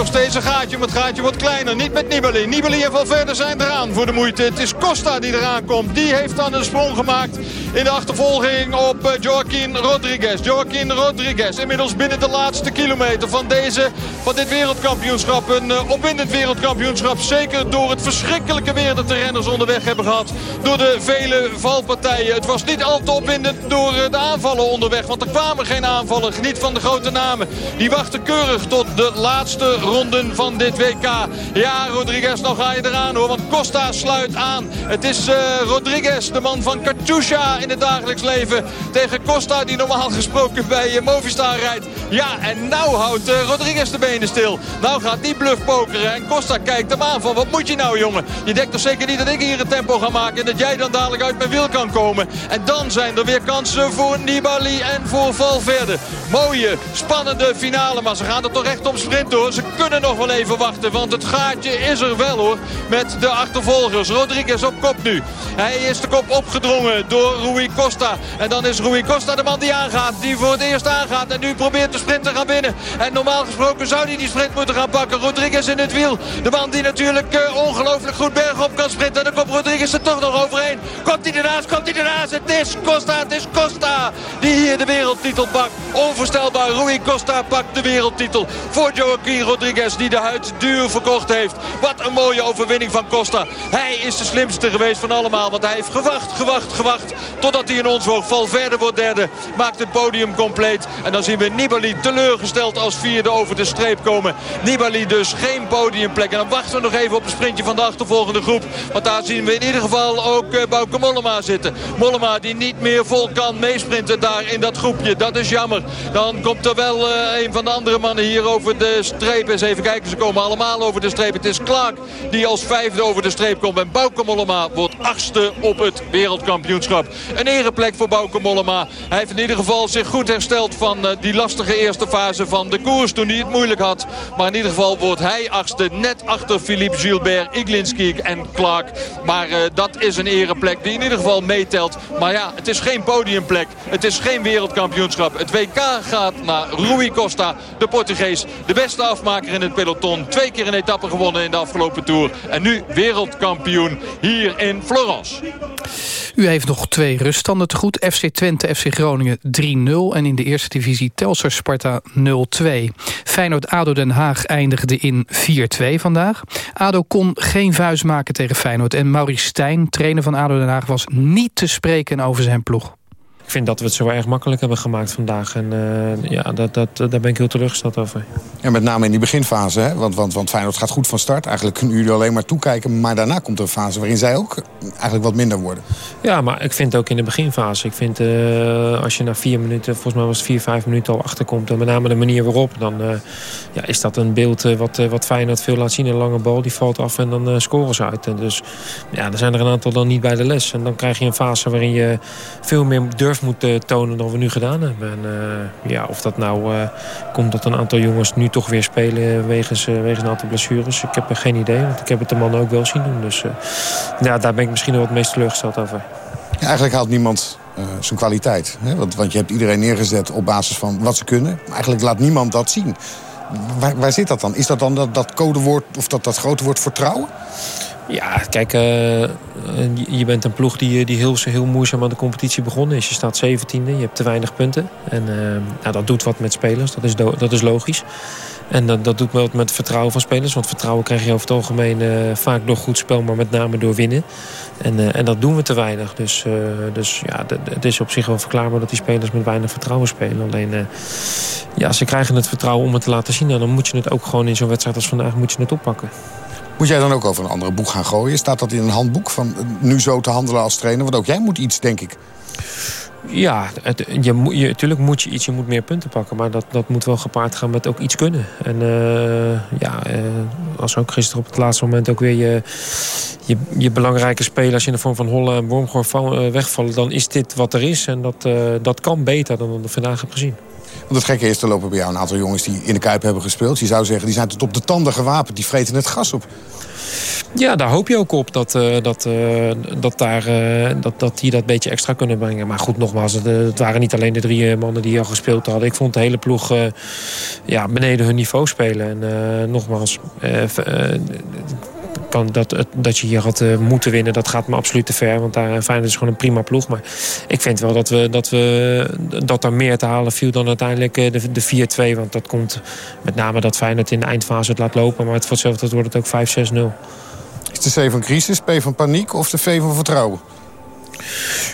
Nog steeds een gaatje, maar het gaatje wordt kleiner. Niet met Nibali. Nibali en Valverde zijn eraan voor de moeite. Het is Costa die eraan komt. Die heeft dan een sprong gemaakt in de achtervolging op uh, Joaquin Rodriguez. Joaquin Rodriguez inmiddels binnen de laatste kilometer van, deze, van dit wereldkampioenschap. Een uh, opwindend wereldkampioenschap. Zeker door het verschrikkelijke weer dat de renners onderweg hebben gehad. Door de vele valpartijen. Het was niet al te opwindend door uh, de aanvallen onderweg. Want er kwamen geen aanvallen. Geniet van de grote namen. Die wachten keurig tot de laatste ronden van dit WK. Ja, Rodriguez, nog ga je eraan hoor. Want Costa sluit aan. Het is Rodriguez, de man van Katusha in het dagelijks leven. Tegen Costa, die normaal gesproken bij uh, Movistar rijdt. Ja, en nou houdt uh, Rodriguez de benen stil. Nou gaat die bluff pokeren. En Costa kijkt hem aan van, wat moet je nou jongen? Je denkt toch zeker niet dat ik hier een tempo ga maken... en dat jij dan dadelijk uit mijn wiel kan komen. En dan zijn er weer kansen voor Nibali en voor Valverde. Mooie, spannende finale, maar ze gaan er toch echt om sprint hoor. Ze kunnen nog wel even wachten, want het gaatje is er wel hoor. Met de achtervolgers. Rodriguez op kop nu. Hij is de kop opgedrongen door Rui Costa. En dan is Rui Costa de man die aangaat. Die voor het eerst aangaat. En nu probeert de sprint te gaan winnen. En normaal gesproken zou hij die sprint moeten gaan pakken. Rodriguez in het wiel. De man die natuurlijk uh, ongelooflijk goed bergop kan sprinten. En dan komt Rodriguez er toch nog overheen. Komt hij ernaast, komt hij ernaast. Het is Costa, het is Costa. Die hier de wereldtitel pakt. Onvoorstelbaar. Rui Costa pakt de wereldtitel. Voor Joaquin Rodriguez die de huid duur verkocht heeft. Wat een mooie overwinning van Costa. Hij is de slimste geweest van allemaal. Want hij heeft gewacht, gewacht, gewacht. Totdat hij in ons woog. Valverde wordt derde. Maakt het podium compleet. En dan zien we Nibali teleurgesteld als vierde over de streep komen. Nibali dus geen podiumplek. En dan wachten we nog even op het sprintje van de achtervolgende groep. Want daar zien we in ieder geval ook uh, Bauke Mollema zitten. Mollema die niet meer vol kan meesprinten daar in dat groepje. Dat is jammer. Dan komt er wel uh, een van de andere mannen hier over de streep. Eens even kijken, ze komen allemaal over de streep. Het is Clark die als vijfde over de streep komt. En Bauke Mollema wordt achtste op het wereldkampioenschap. Een ereplek voor Bauke Mollema. Hij heeft in ieder geval zich goed hersteld van uh, die lastige eerste fase van de koers toen hij het moeilijk had. Maar in ieder geval wordt hij achtste net achter Philippe Gilbert, Iglinski en Clark. Maar uh, dat is een ereplek die in ieder geval meetelt. Maar ja, het is geen podiumplek. Het is geen wereldkampioenschap. Het WK gaat naar Rui Costa, de Portugees. De beste afmaker in het peloton. Twee keer een etappe gewonnen in de afgelopen Tour. En nu wereldkampioen hier in Florence. U heeft nog twee ruststanden te goed. FC Twente, FC Groningen 3-0. En in de eerste divisie Telstar Sparta 0-2. Feyenoord-ADO Den Haag eindigde in 4-2 vandaag. ADO kon geen vuist maken tegen Feyenoord. En Maurice Stijn, trainer van ADO Den Haag... was niet te spreken over zijn ploeg. Ik vind dat we het zo erg makkelijk hebben gemaakt vandaag. En uh, ja, dat, dat, daar ben ik heel teleurgesteld over. En met name in die beginfase, hè? Want, want, want Feyenoord gaat goed van start. Eigenlijk kunnen jullie alleen maar toekijken. Maar daarna komt er een fase waarin zij ook eigenlijk wat minder worden. Ja, maar ik vind ook in de beginfase. Ik vind uh, als je na vier minuten, volgens mij was het vier, vijf minuten al achterkomt. En met name de manier waarop, dan uh, ja, is dat een beeld wat, wat Feyenoord veel laat zien. Een lange bal, die valt af en dan scoren ze uit. En dus ja, er zijn er een aantal dan niet bij de les. En dan krijg je een fase waarin je veel meer durft moet uh, tonen dan we nu gedaan hebben. En, uh, ja, of dat nou uh, komt dat een aantal jongens nu toch weer spelen wegens, wegens een aantal blessures. Ik heb er geen idee, want ik heb het de mannen ook wel zien doen. Dus ja, daar ben ik misschien wel het meest teleurgesteld over. Ja, eigenlijk haalt niemand zijn kwaliteit. Hè? Want, want je hebt iedereen neergezet op basis van wat ze kunnen. Maar eigenlijk laat niemand dat zien. Waar, waar zit dat dan? Is dat dan dat, dat codewoord of dat, dat grote woord vertrouwen? Ja, kijk, uh, je bent een ploeg die, die heel, heel moeizaam aan de competitie begonnen is. Je staat 17e, je hebt te weinig punten. En nou, dat doet wat met spelers, dat is, dat is logisch. En dat, dat doet wat met het vertrouwen van spelers. Want vertrouwen krijg je over het algemeen vaak door goed spel, maar met name door winnen. En, en dat doen we te weinig. Dus, dus ja, het is op zich wel verklaarbaar dat die spelers met weinig vertrouwen spelen. Alleen, ja, ze krijgen het vertrouwen om het te laten zien. En dan moet je het ook gewoon in zo'n wedstrijd als vandaag moet je het oppakken. Moet jij dan ook over een andere boek gaan gooien? Staat dat in een handboek van nu zo te handelen als trainer? Want ook jij moet iets, denk ik. Ja, het, je, je, natuurlijk moet je iets, je moet meer punten pakken. Maar dat, dat moet wel gepaard gaan met ook iets kunnen. En uh, ja, uh, als ook gisteren op het laatste moment ook weer je, je, je belangrijke spelers in de vorm van Holle en Wormgoor wegvallen... dan is dit wat er is. En dat, dat kan beter dan we vandaag hebben gezien. Want het gekke is, er lopen bij jou een aantal jongens die in de Kuip hebben gespeeld. Je zou zeggen, die zijn tot op de tanden gewapend. Die vreten het gas op. Ja, daar hoop je ook op dat, uh, dat, uh, dat, daar, uh, dat, dat die dat beetje extra kunnen brengen. Maar goed, nogmaals, het, het waren niet alleen de drie mannen die al gespeeld hadden. Ik vond de hele ploeg ja, beneden hun niveau spelen. En nogmaals, dat, dat je hier had moeten winnen, dat gaat me absoluut te ver. Want daar Feyenoord is gewoon een prima ploeg. Maar ik vind wel dat, we, dat, we, dat er meer te halen viel dan uiteindelijk de, de 4-2. Want dat komt met name dat Feyenoord in de eindfase het laat lopen. Maar het voor hetzelfde wordt het ook 5-6-0. Is de C van crisis, P van paniek of de V van vertrouwen?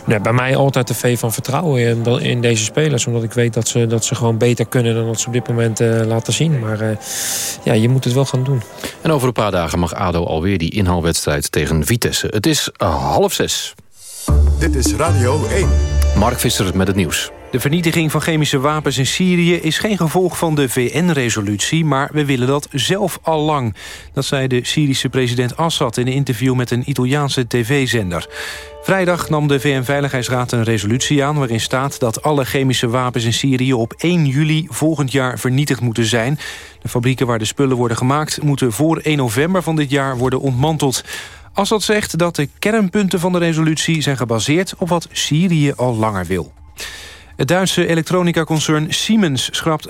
Nee, bij mij altijd de V van vertrouwen in deze spelers. Omdat ik weet dat ze, dat ze gewoon beter kunnen dan dat ze op dit moment uh, laten zien. Maar uh, ja, je moet het wel gaan doen. En over een paar dagen mag ADO alweer die inhaalwedstrijd tegen Vitesse. Het is half zes. Dit is Radio 1. Mark Visser met het nieuws. De vernietiging van chemische wapens in Syrië is geen gevolg van de VN-resolutie... maar we willen dat zelf al lang. Dat zei de Syrische president Assad in een interview met een Italiaanse tv-zender. Vrijdag nam de VN-veiligheidsraad een resolutie aan... waarin staat dat alle chemische wapens in Syrië op 1 juli volgend jaar vernietigd moeten zijn. De fabrieken waar de spullen worden gemaakt... moeten voor 1 november van dit jaar worden ontmanteld. Assad zegt dat de kernpunten van de resolutie zijn gebaseerd... op wat Syrië al langer wil. Het Duitse elektronica-concern Siemens schrapt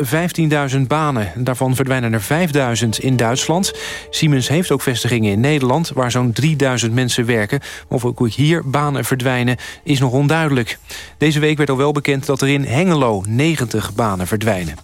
15.000 banen. Daarvan verdwijnen er 5.000 in Duitsland. Siemens heeft ook vestigingen in Nederland... waar zo'n 3.000 mensen werken. Of ook hier banen verdwijnen is nog onduidelijk. Deze week werd al wel bekend dat er in Hengelo 90 banen verdwijnen.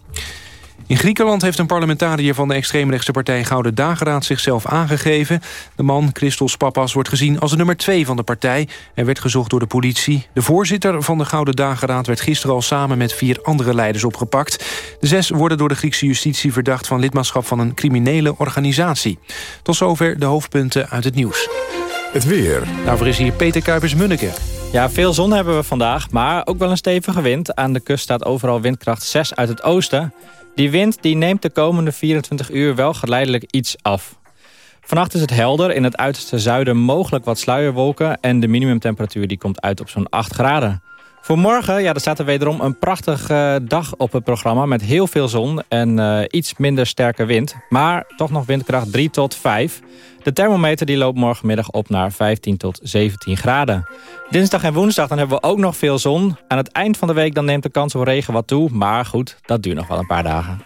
In Griekenland heeft een parlementariër van de extreemrechtse partij Gouden Dageraad zichzelf aangegeven. De man, Christos Papas, wordt gezien als de nummer twee van de partij en werd gezocht door de politie. De voorzitter van de Gouden Dageraad werd gisteren al samen met vier andere leiders opgepakt. De zes worden door de Griekse justitie verdacht van lidmaatschap van een criminele organisatie. Tot zover de hoofdpunten uit het nieuws. Het weer. Daarvoor is hier Peter Kuipers-Munneke. Ja, veel zon hebben we vandaag, maar ook wel een stevige wind. Aan de kust staat overal windkracht 6 uit het oosten. Die wind die neemt de komende 24 uur wel geleidelijk iets af. Vannacht is het helder, in het uiterste zuiden mogelijk wat sluierwolken... en de minimumtemperatuur die komt uit op zo'n 8 graden. Voor morgen ja, er staat er wederom een prachtige uh, dag op het programma... met heel veel zon en uh, iets minder sterke wind. Maar toch nog windkracht 3 tot 5. De thermometer die loopt morgenmiddag op naar 15 tot 17 graden. Dinsdag en woensdag dan hebben we ook nog veel zon. Aan het eind van de week dan neemt de kans op regen wat toe. Maar goed, dat duurt nog wel een paar dagen.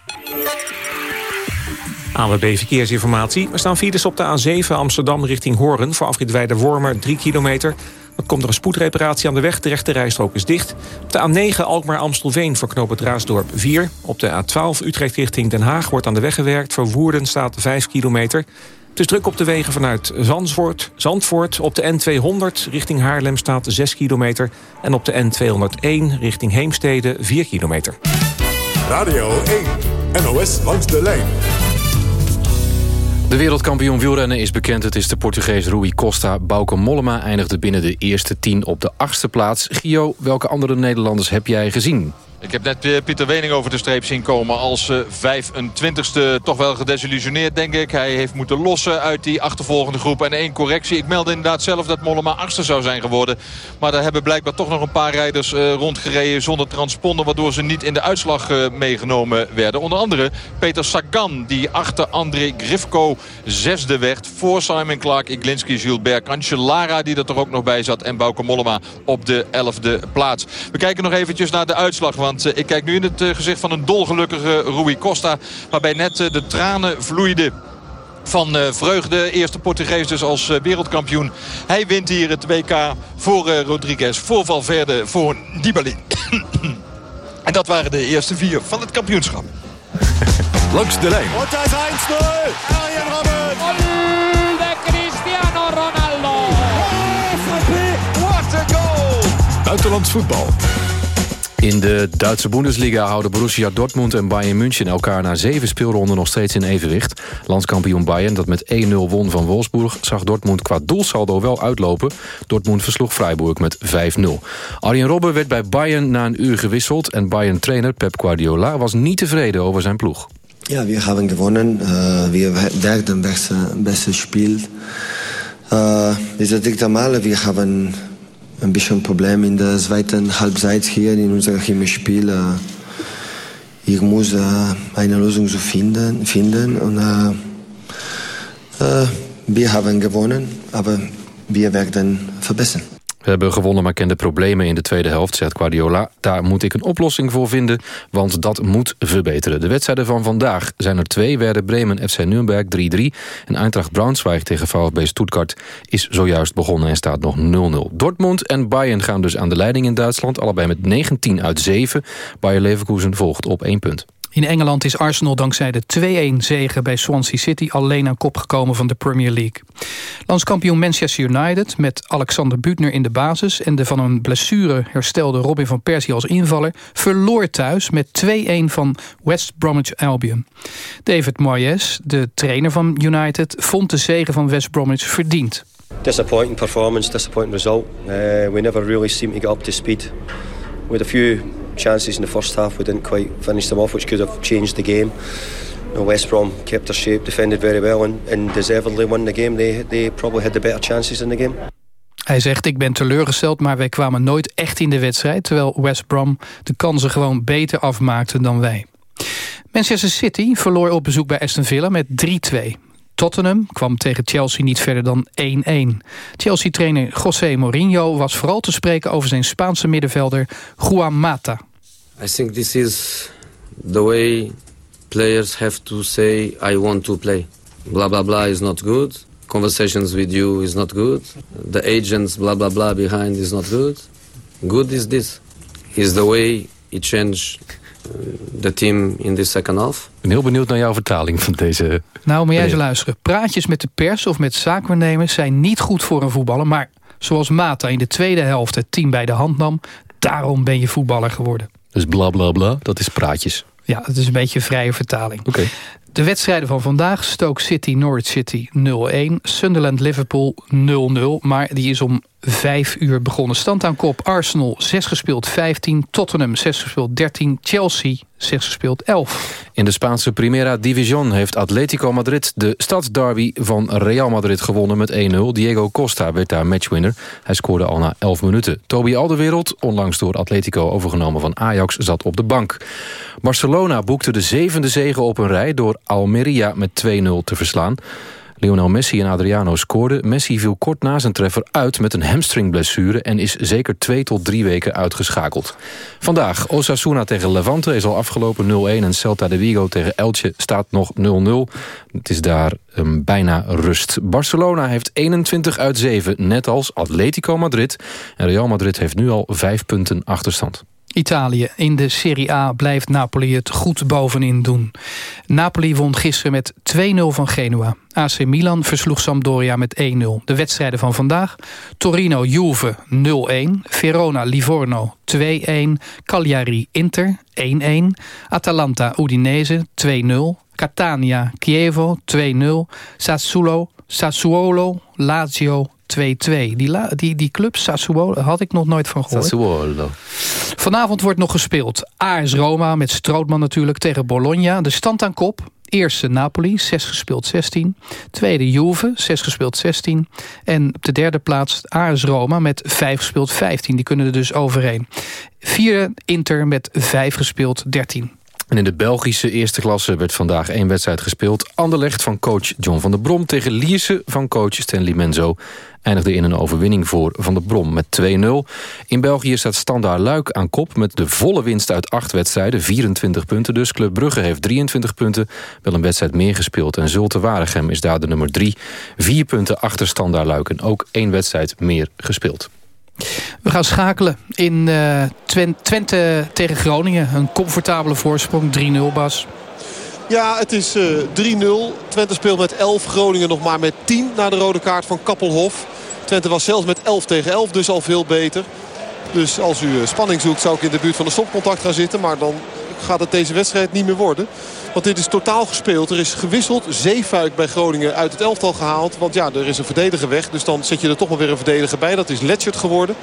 ANWB Verkeersinformatie. Er staan files op de A7 Amsterdam richting Hoorn... voor afrit Wormer 3 kilometer. Dan komt er een spoedreparatie aan de weg. De rechte rijstrook is dicht. Op de A9 Alkmaar-Amstelveen voor knoop Raasdorp 4. Op de A12 Utrecht richting Den Haag wordt aan de weg gewerkt. Voor Woerden staat 5 kilometer. Het is druk op de wegen vanuit Zandvoort. Zandvoort op de N200 richting Haarlem staat 6 kilometer. En op de N201 richting Heemstede 4 kilometer. Radio 1, NOS langs de lijn. De wereldkampioen wielrennen is bekend. Het is de Portugees Rui Costa. Bauke Mollema eindigde binnen de eerste tien op de achtste plaats. Gio, welke andere Nederlanders heb jij gezien? Ik heb net eh, Pieter Wening over de streep zien komen als 25ste. Eh, Toch wel gedesillusioneerd, denk ik. Hij heeft moeten lossen uit die achtervolgende groep. En één correctie. Ik meldde inderdaad zelf dat Mollema achtste zou zijn geworden. Maar daar hebben blijkbaar toch nog een paar rijders uh, rondgereden zonder transponder. Waardoor ze niet in de uitslag meegenomen werden. Onder andere Peter Sagan, die achter André Grifko zesde werd. Voor Simon Clark, Iglinski, Gilbert Cancellara, die er toch ook nog bij zat. En Bauke Mollema op de elfde plaats. We kijken nog eventjes naar de uitslag. Want uh, ik kijk nu in het uh, gezicht van een dolgelukkige Rui Costa. Waarbij net uh, de tranen vloeiden van vreugde. Eerste Portugees dus als wereldkampioen. Hij wint hier het WK voor Rodriguez, voor Valverde, voor Nibali. en dat waren de eerste vier van het kampioenschap. Langs de lijn. Und das 1-0. Arjen Robben. De Cristiano Ronaldo. Oh, what a goal. Buitenlands voetbal. In de Duitse Bundesliga houden Borussia Dortmund en Bayern München elkaar na zeven speelronden nog steeds in evenwicht. Landskampioen Bayern, dat met 1-0 won van Wolfsburg, zag Dortmund qua doelsaldo wel uitlopen. Dortmund versloeg Freiburg met 5-0. Arjen Robben werd bij Bayern na een uur gewisseld en Bayern-trainer Pep Guardiola was niet tevreden over zijn ploeg. Ja, wir haben gewonnen. Uh, wir werden besser, besser spielen. Uh, diese dritte Mal, wir haben ein bisschen Problem in der zweiten Halbzeit hier in unserem Heimspiel. Ich muss eine Lösung finden, finden und wir haben gewonnen, aber wir werden verbessern. We hebben gewonnen, maar kenden problemen in de tweede helft, zegt Guardiola. Daar moet ik een oplossing voor vinden, want dat moet verbeteren. De wedstrijden van vandaag zijn er twee. Werden Bremen FC Nürnberg 3-3. En Eintracht Braunschweig tegen VfB Stuttgart is zojuist begonnen en staat nog 0-0. Dortmund en Bayern gaan dus aan de leiding in Duitsland. Allebei met 19 uit 7. Bayer Leverkusen volgt op 1 punt. In Engeland is Arsenal dankzij de 2-1 zege bij Swansea City... alleen aan kop gekomen van de Premier League. Landskampioen Manchester United met Alexander Butner in de basis... en de van een blessure herstelde Robin van Persie als invaller... verloor thuis met 2-1 van West Bromwich Albion. David Moyes, de trainer van United... vond de zege van West Bromwich verdiend. Disappointing performance, disappointing result. Uh, we never really seemed to get up to speed. With a few chances in the first half, we didn't quite finish them off, which could have changed the game. You West Brom kept their shape, defended very well, and, and deservedly won the game. They, they probably had the better chances in the game. Hij zegt, ik ben teleurgesteld, maar wij kwamen nooit echt in de wedstrijd... terwijl West Brom de kansen gewoon beter afmaakte dan wij. Manchester City verloor op bezoek bij Aston Villa met 3-2. Tottenham kwam tegen Chelsea niet verder dan 1-1. Chelsea-trainer José Mourinho was vooral te spreken over zijn Spaanse middenvelder Juan Mata. I think this is the way players have to say I want to play. Blah blah blah is not good. Conversations with you is not good. The agents blah blah blah behind is not good. Good is this. Is the way it changed the team in the second half. Ik ben heel benieuwd naar jouw vertaling van deze... Nou, moet jij eens luisteren. Praatjes met de pers of met zaakwaarnemers zijn niet goed voor een voetballer. Maar zoals Mata in de tweede helft het team bij de hand nam... daarom ben je voetballer geworden. Dus bla bla bla, dat is praatjes. Ja, dat is een beetje een vrije vertaling. Oké. De wedstrijden van vandaag, Stoke City, Norwich City 0-1, Sunderland Liverpool 0-0, maar die is om 5 uur begonnen. Stand aan kop, Arsenal 6 gespeeld 15, Tottenham 6 gespeeld 13, Chelsea 6 gespeeld 11. In de Spaanse Primera Division heeft Atletico Madrid de stadsderby van Real Madrid gewonnen met 1-0. Diego Costa werd daar matchwinner. Hij scoorde al na 11 minuten. Toby Alderwereld, onlangs door Atletico overgenomen van Ajax, zat op de bank. Barcelona boekte de zevende zege op een rij door Almeria met 2-0 te verslaan. Lionel Messi en Adriano scoorden. Messi viel kort na zijn treffer uit met een hamstringblessure... en is zeker twee tot drie weken uitgeschakeld. Vandaag Osasuna tegen Levante is al afgelopen 0-1... en Celta de Vigo tegen Elche staat nog 0-0. Het is daar um, bijna rust. Barcelona heeft 21 uit 7, net als Atletico Madrid. En Real Madrid heeft nu al vijf punten achterstand. Italië. In de Serie A blijft Napoli het goed bovenin doen. Napoli won gisteren met 2-0 van Genua. AC Milan versloeg Sampdoria met 1-0. De wedstrijden van vandaag. Torino-Juve 0-1. Verona-Livorno 2-1. Cagliari-Inter 1-1. Atalanta-Udinese 2-0. Catania-Chievo 2-0. Sassuolo, Sassuolo, Lazio 2-2. Die, die, die club, Sassuolo, had ik nog nooit van gehoord. Sassuolo. Vanavond wordt nog gespeeld. AS Roma met Strootman natuurlijk tegen Bologna. De stand aan kop. Eerste Napoli, 6 gespeeld 16. Tweede Juve, 6 gespeeld 16. En op de derde plaats AS Roma met 5 gespeeld 15. Die kunnen er dus overheen. Vierde Inter met 5 gespeeld 13. En in de Belgische eerste klasse werd vandaag één wedstrijd gespeeld. Anderlecht van coach John van der Brom tegen Lierse van coach Stanley Menzo. Eindigde in een overwinning voor Van der Brom met 2-0. In België staat Standaard Luik aan kop met de volle winst uit acht wedstrijden. 24 punten dus. Club Brugge heeft 23 punten. Wel een wedstrijd meer gespeeld. En Zulte Waregem is daar de nummer 3. Vier punten achter Standaard Luik. En ook één wedstrijd meer gespeeld. We gaan schakelen in uh, Twente tegen Groningen. Een comfortabele voorsprong, 3-0 Bas. Ja, het is uh, 3-0. Twente speelt met 11, Groningen nog maar met 10 na de rode kaart van Kappelhof. Twente was zelfs met 11 tegen 11, dus al veel beter. Dus als u uh, spanning zoekt zou ik in de buurt van de stopcontact gaan zitten. Maar dan gaat het deze wedstrijd niet meer worden. Want dit is totaal gespeeld. Er is gewisseld. Zeefuik bij Groningen uit het elftal gehaald. Want ja, er is een verdediger weg. Dus dan zet je er toch maar weer een verdediger bij. Dat is Letchert geworden.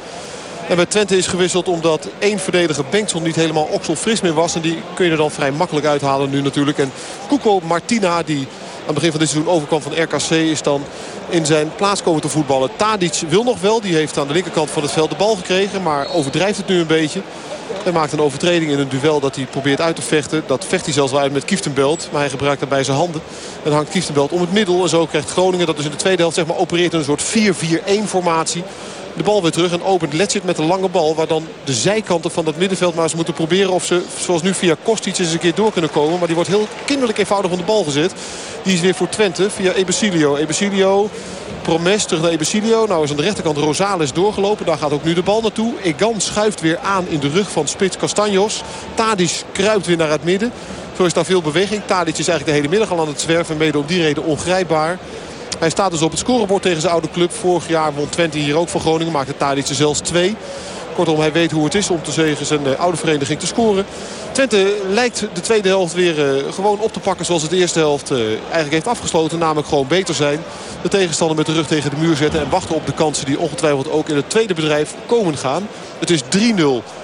En bij Twente is gewisseld omdat één verdediger Bengtson niet helemaal okselfris meer was. En die kun je er dan vrij makkelijk uithalen nu natuurlijk. En Kuko Martina die aan het begin van dit seizoen overkwam van RKC is dan in zijn plaats komen te voetballen. Tadic wil nog wel. Die heeft aan de linkerkant van het veld de bal gekregen. Maar overdrijft het nu een beetje. Hij maakt een overtreding in een duel dat hij probeert uit te vechten. Dat vecht hij zelfs wel uit met Kieftenbelt. Maar hij gebruikt daarbij zijn handen. En hangt Kieftenbelt om het middel. En zo krijgt Groningen dat dus in de tweede helft zeg maar, opereert in een soort 4-4-1 formatie. De bal weer terug en opent Letchit met een lange bal. Waar dan de zijkanten van dat middenveld maar eens moeten proberen of ze zoals nu via Kostic eens een keer door kunnen komen. Maar die wordt heel kinderlijk eenvoudig van de bal gezet. Die is weer voor Twente via Ebesilio. Ebesilio Promes terug naar Ebesilio. Nou is aan de rechterkant Rosales doorgelopen. Daar gaat ook nu de bal naartoe. Egan schuift weer aan in de rug van Spits Castanjos. Tadic kruipt weer naar het midden. Zo is daar veel beweging. Tadic is eigenlijk de hele middag al aan het zwerven. Mede om die reden ongrijpbaar. Hij staat dus op het scorebord tegen zijn oude club. Vorig jaar won Twente hier ook van Groningen. Maakte Tadic er zelfs twee. Kortom, hij weet hoe het is om te zegen zijn eh, oude vereniging te scoren. Twente lijkt de tweede helft weer uh, gewoon op te pakken zoals het de eerste helft uh, eigenlijk heeft afgesloten. Namelijk gewoon beter zijn. De tegenstander met de rug tegen de muur zetten. En wachten op de kansen die ongetwijfeld ook in het tweede bedrijf komen gaan. Het is 3-0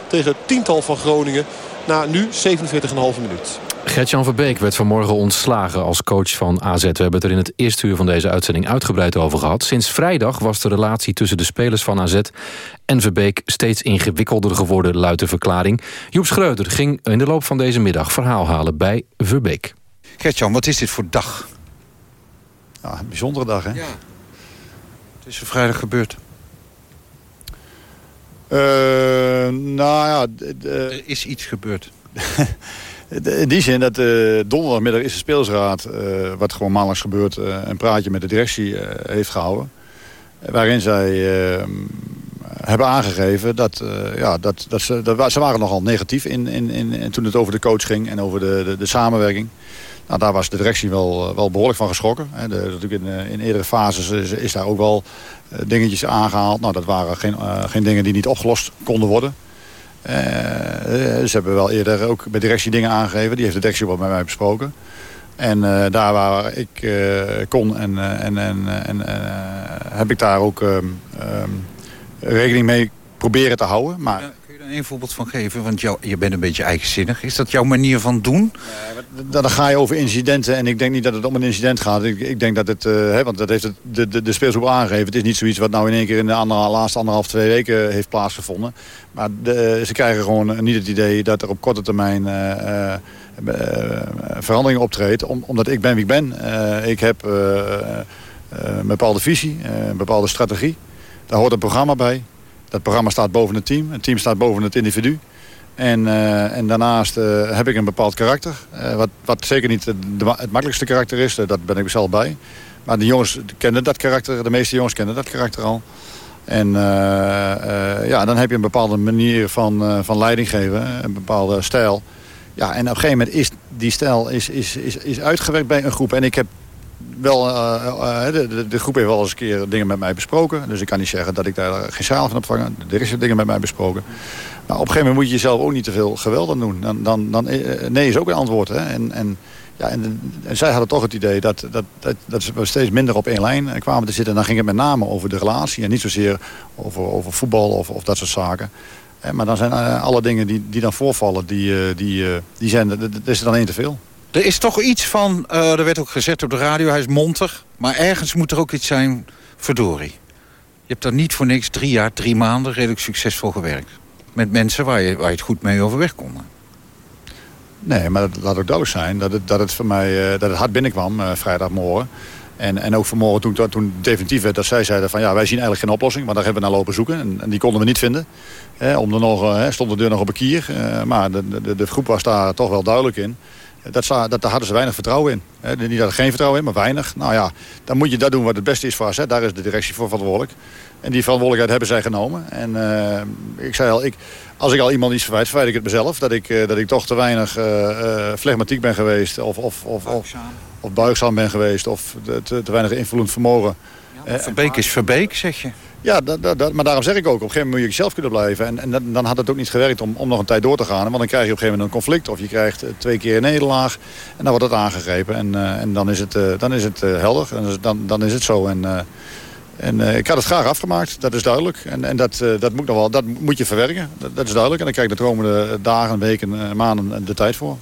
tegen het tiental van Groningen. Na nu 47,5 minuut. Gertjan Verbeek werd vanmorgen ontslagen als coach van AZ. We hebben het er in het eerste uur van deze uitzending uitgebreid over gehad. Sinds vrijdag was de relatie tussen de spelers van AZ en Verbeek steeds ingewikkelder geworden, luidt de verklaring. Joep Schreuder ging in de loop van deze middag verhaal halen bij Verbeek. Gertjan, wat is dit voor dag? Ja, een bijzondere dag, hè? Ja. Het is er vrijdag gebeurd. Uh, nou ja... er is iets gebeurd. In die zin dat uh, donderdagmiddag is de speelsraad, uh, wat gewoon maandelijks gebeurt, uh, een praatje met de directie heeft gehouden. waarin zij hebben aangegeven dat, ja, dat, dat, ze, dat ze waren nogal negatief in, in, in, toen het over de coach ging en over de, de, de samenwerking. Nou, daar was de directie wel, wel behoorlijk van geschrokken. Hè. De, in, in eerdere fases is, is daar ook wel dingetjes aangehaald. Nou, dat waren geen, geen dingen die niet opgelost konden worden. Uh, ze hebben wel eerder ook bij directie dingen aangegeven. Die heeft de directie wel met mij besproken. En uh, daar waar ik kon en, en, en, en heb ik daar ook um, um, rekening mee proberen te houden. Maar... Een voorbeeld van geven? Want jou, je bent een beetje eigenzinnig. Is dat jouw manier van doen? dan ga je over incidenten. En ik denk niet dat het om een incident gaat. Ik, ik denk dat het, hè, want dat heeft het, de, de, de aangegeven. Het is niet zoiets wat nou in één keer in de andere, laatste anderhalf, twee weken heeft plaatsgevonden. Maar de, ze krijgen gewoon niet het idee dat er op korte termijn uh, uh, verandering optreedt. Om, omdat ik ben wie ik ben. ik heb een bepaalde visie, een bepaalde strategie. Daar hoort een programma bij. Dat programma staat boven het team. Het team staat boven het individu. En, uh, en daarnaast uh, heb ik een bepaald karakter. Uh, wat, wat zeker niet het makkelijkste karakter is. dat ben ik zelf bij. Maar de jongens kennen dat karakter. De meeste jongens kennen dat karakter al. En ja, dan heb je een bepaalde manier van, van leiding geven. Een bepaalde stijl. Ja, en op een gegeven moment is die stijl is, is, is, is uitgewerkt bij een groep. En ik heb wel, de, de, de, groep heeft wel eens een keer dingen met mij besproken. Dus ik kan niet zeggen dat ik daar geen zaal van heb vangen. Er is dingen met mij besproken. Maar op een gegeven moment moet je jezelf ook niet te veel geweld aan doen. Dan, dan, dan, nee is ook een antwoord. Hè? En, en, ja, en, en, zij hadden toch het idee dat, dat, dat, dat ze steeds minder op één lijn kwamen te zitten. En dan ging het met name over de relatie. En niet zozeer over, over voetbal of, of dat soort zaken. Maar dan zijn alle dingen die, die dan voorvallen, die, die, die zijn, dat is er dan één te veel. Er is toch iets van, uh, er werd ook gezegd op de radio, hij is monter. Maar ergens moet er ook iets zijn, verdorie. Je hebt daar niet voor niks drie jaar, drie maanden redelijk succesvol gewerkt. Met mensen waar je, waar je het goed mee overweg kon. Nee, maar dat laat ook duidelijk zijn dat het, dat het voor mij uh, dat het hard binnenkwam uh, vrijdagmorgen. En, en ook vanmorgen toen, toen definitief werd dat zij zeiden van ja, wij zien eigenlijk geen oplossing. Maar daar hebben we naar lopen zoeken en, en die konden we niet vinden. om er nog, stond de deur nog op een kier. maar de, de, de groep was daar toch wel duidelijk in. Dat, dat, daar hadden ze weinig vertrouwen in. He, niet dat er geen vertrouwen in, maar weinig. Nou ja, dan moet je dat doen wat het beste is voor AZ. Daar is de directie voor verantwoordelijk. En die verantwoordelijkheid hebben zij genomen. En uh, ik zei al, ik, als ik al iemand iets verwijt, verwijt ik het mezelf. Dat ik, uh, dat ik toch te weinig uh, flegmatiek ben geweest. Of, of, of, buigzaam. Of, of buigzaam ben geweest. Of te, te weinig invloedend vermogen. Ja, Verbeek is Verbeek, zeg je. Ja, dat, dat, maar daarom zeg ik ook, op een gegeven moment moet je zelf kunnen blijven. En, en dan, had het ook niet gewerkt om, om nog een tijd door te gaan. Want dan krijg je op een gegeven moment een conflict. Of je krijgt twee keer een nederlaag. En dan wordt het aangegrepen. En, uh, en dan is het, uh, dan is het helder. En dan, dan is het zo. En, en ik had het graag afgemaakt, dat is duidelijk. En, en dat, dat, moet nog wel, dat moet je verwerken, dat, dat, is duidelijk. En dan krijg je de komende dagen, weken, maanden de tijd voor.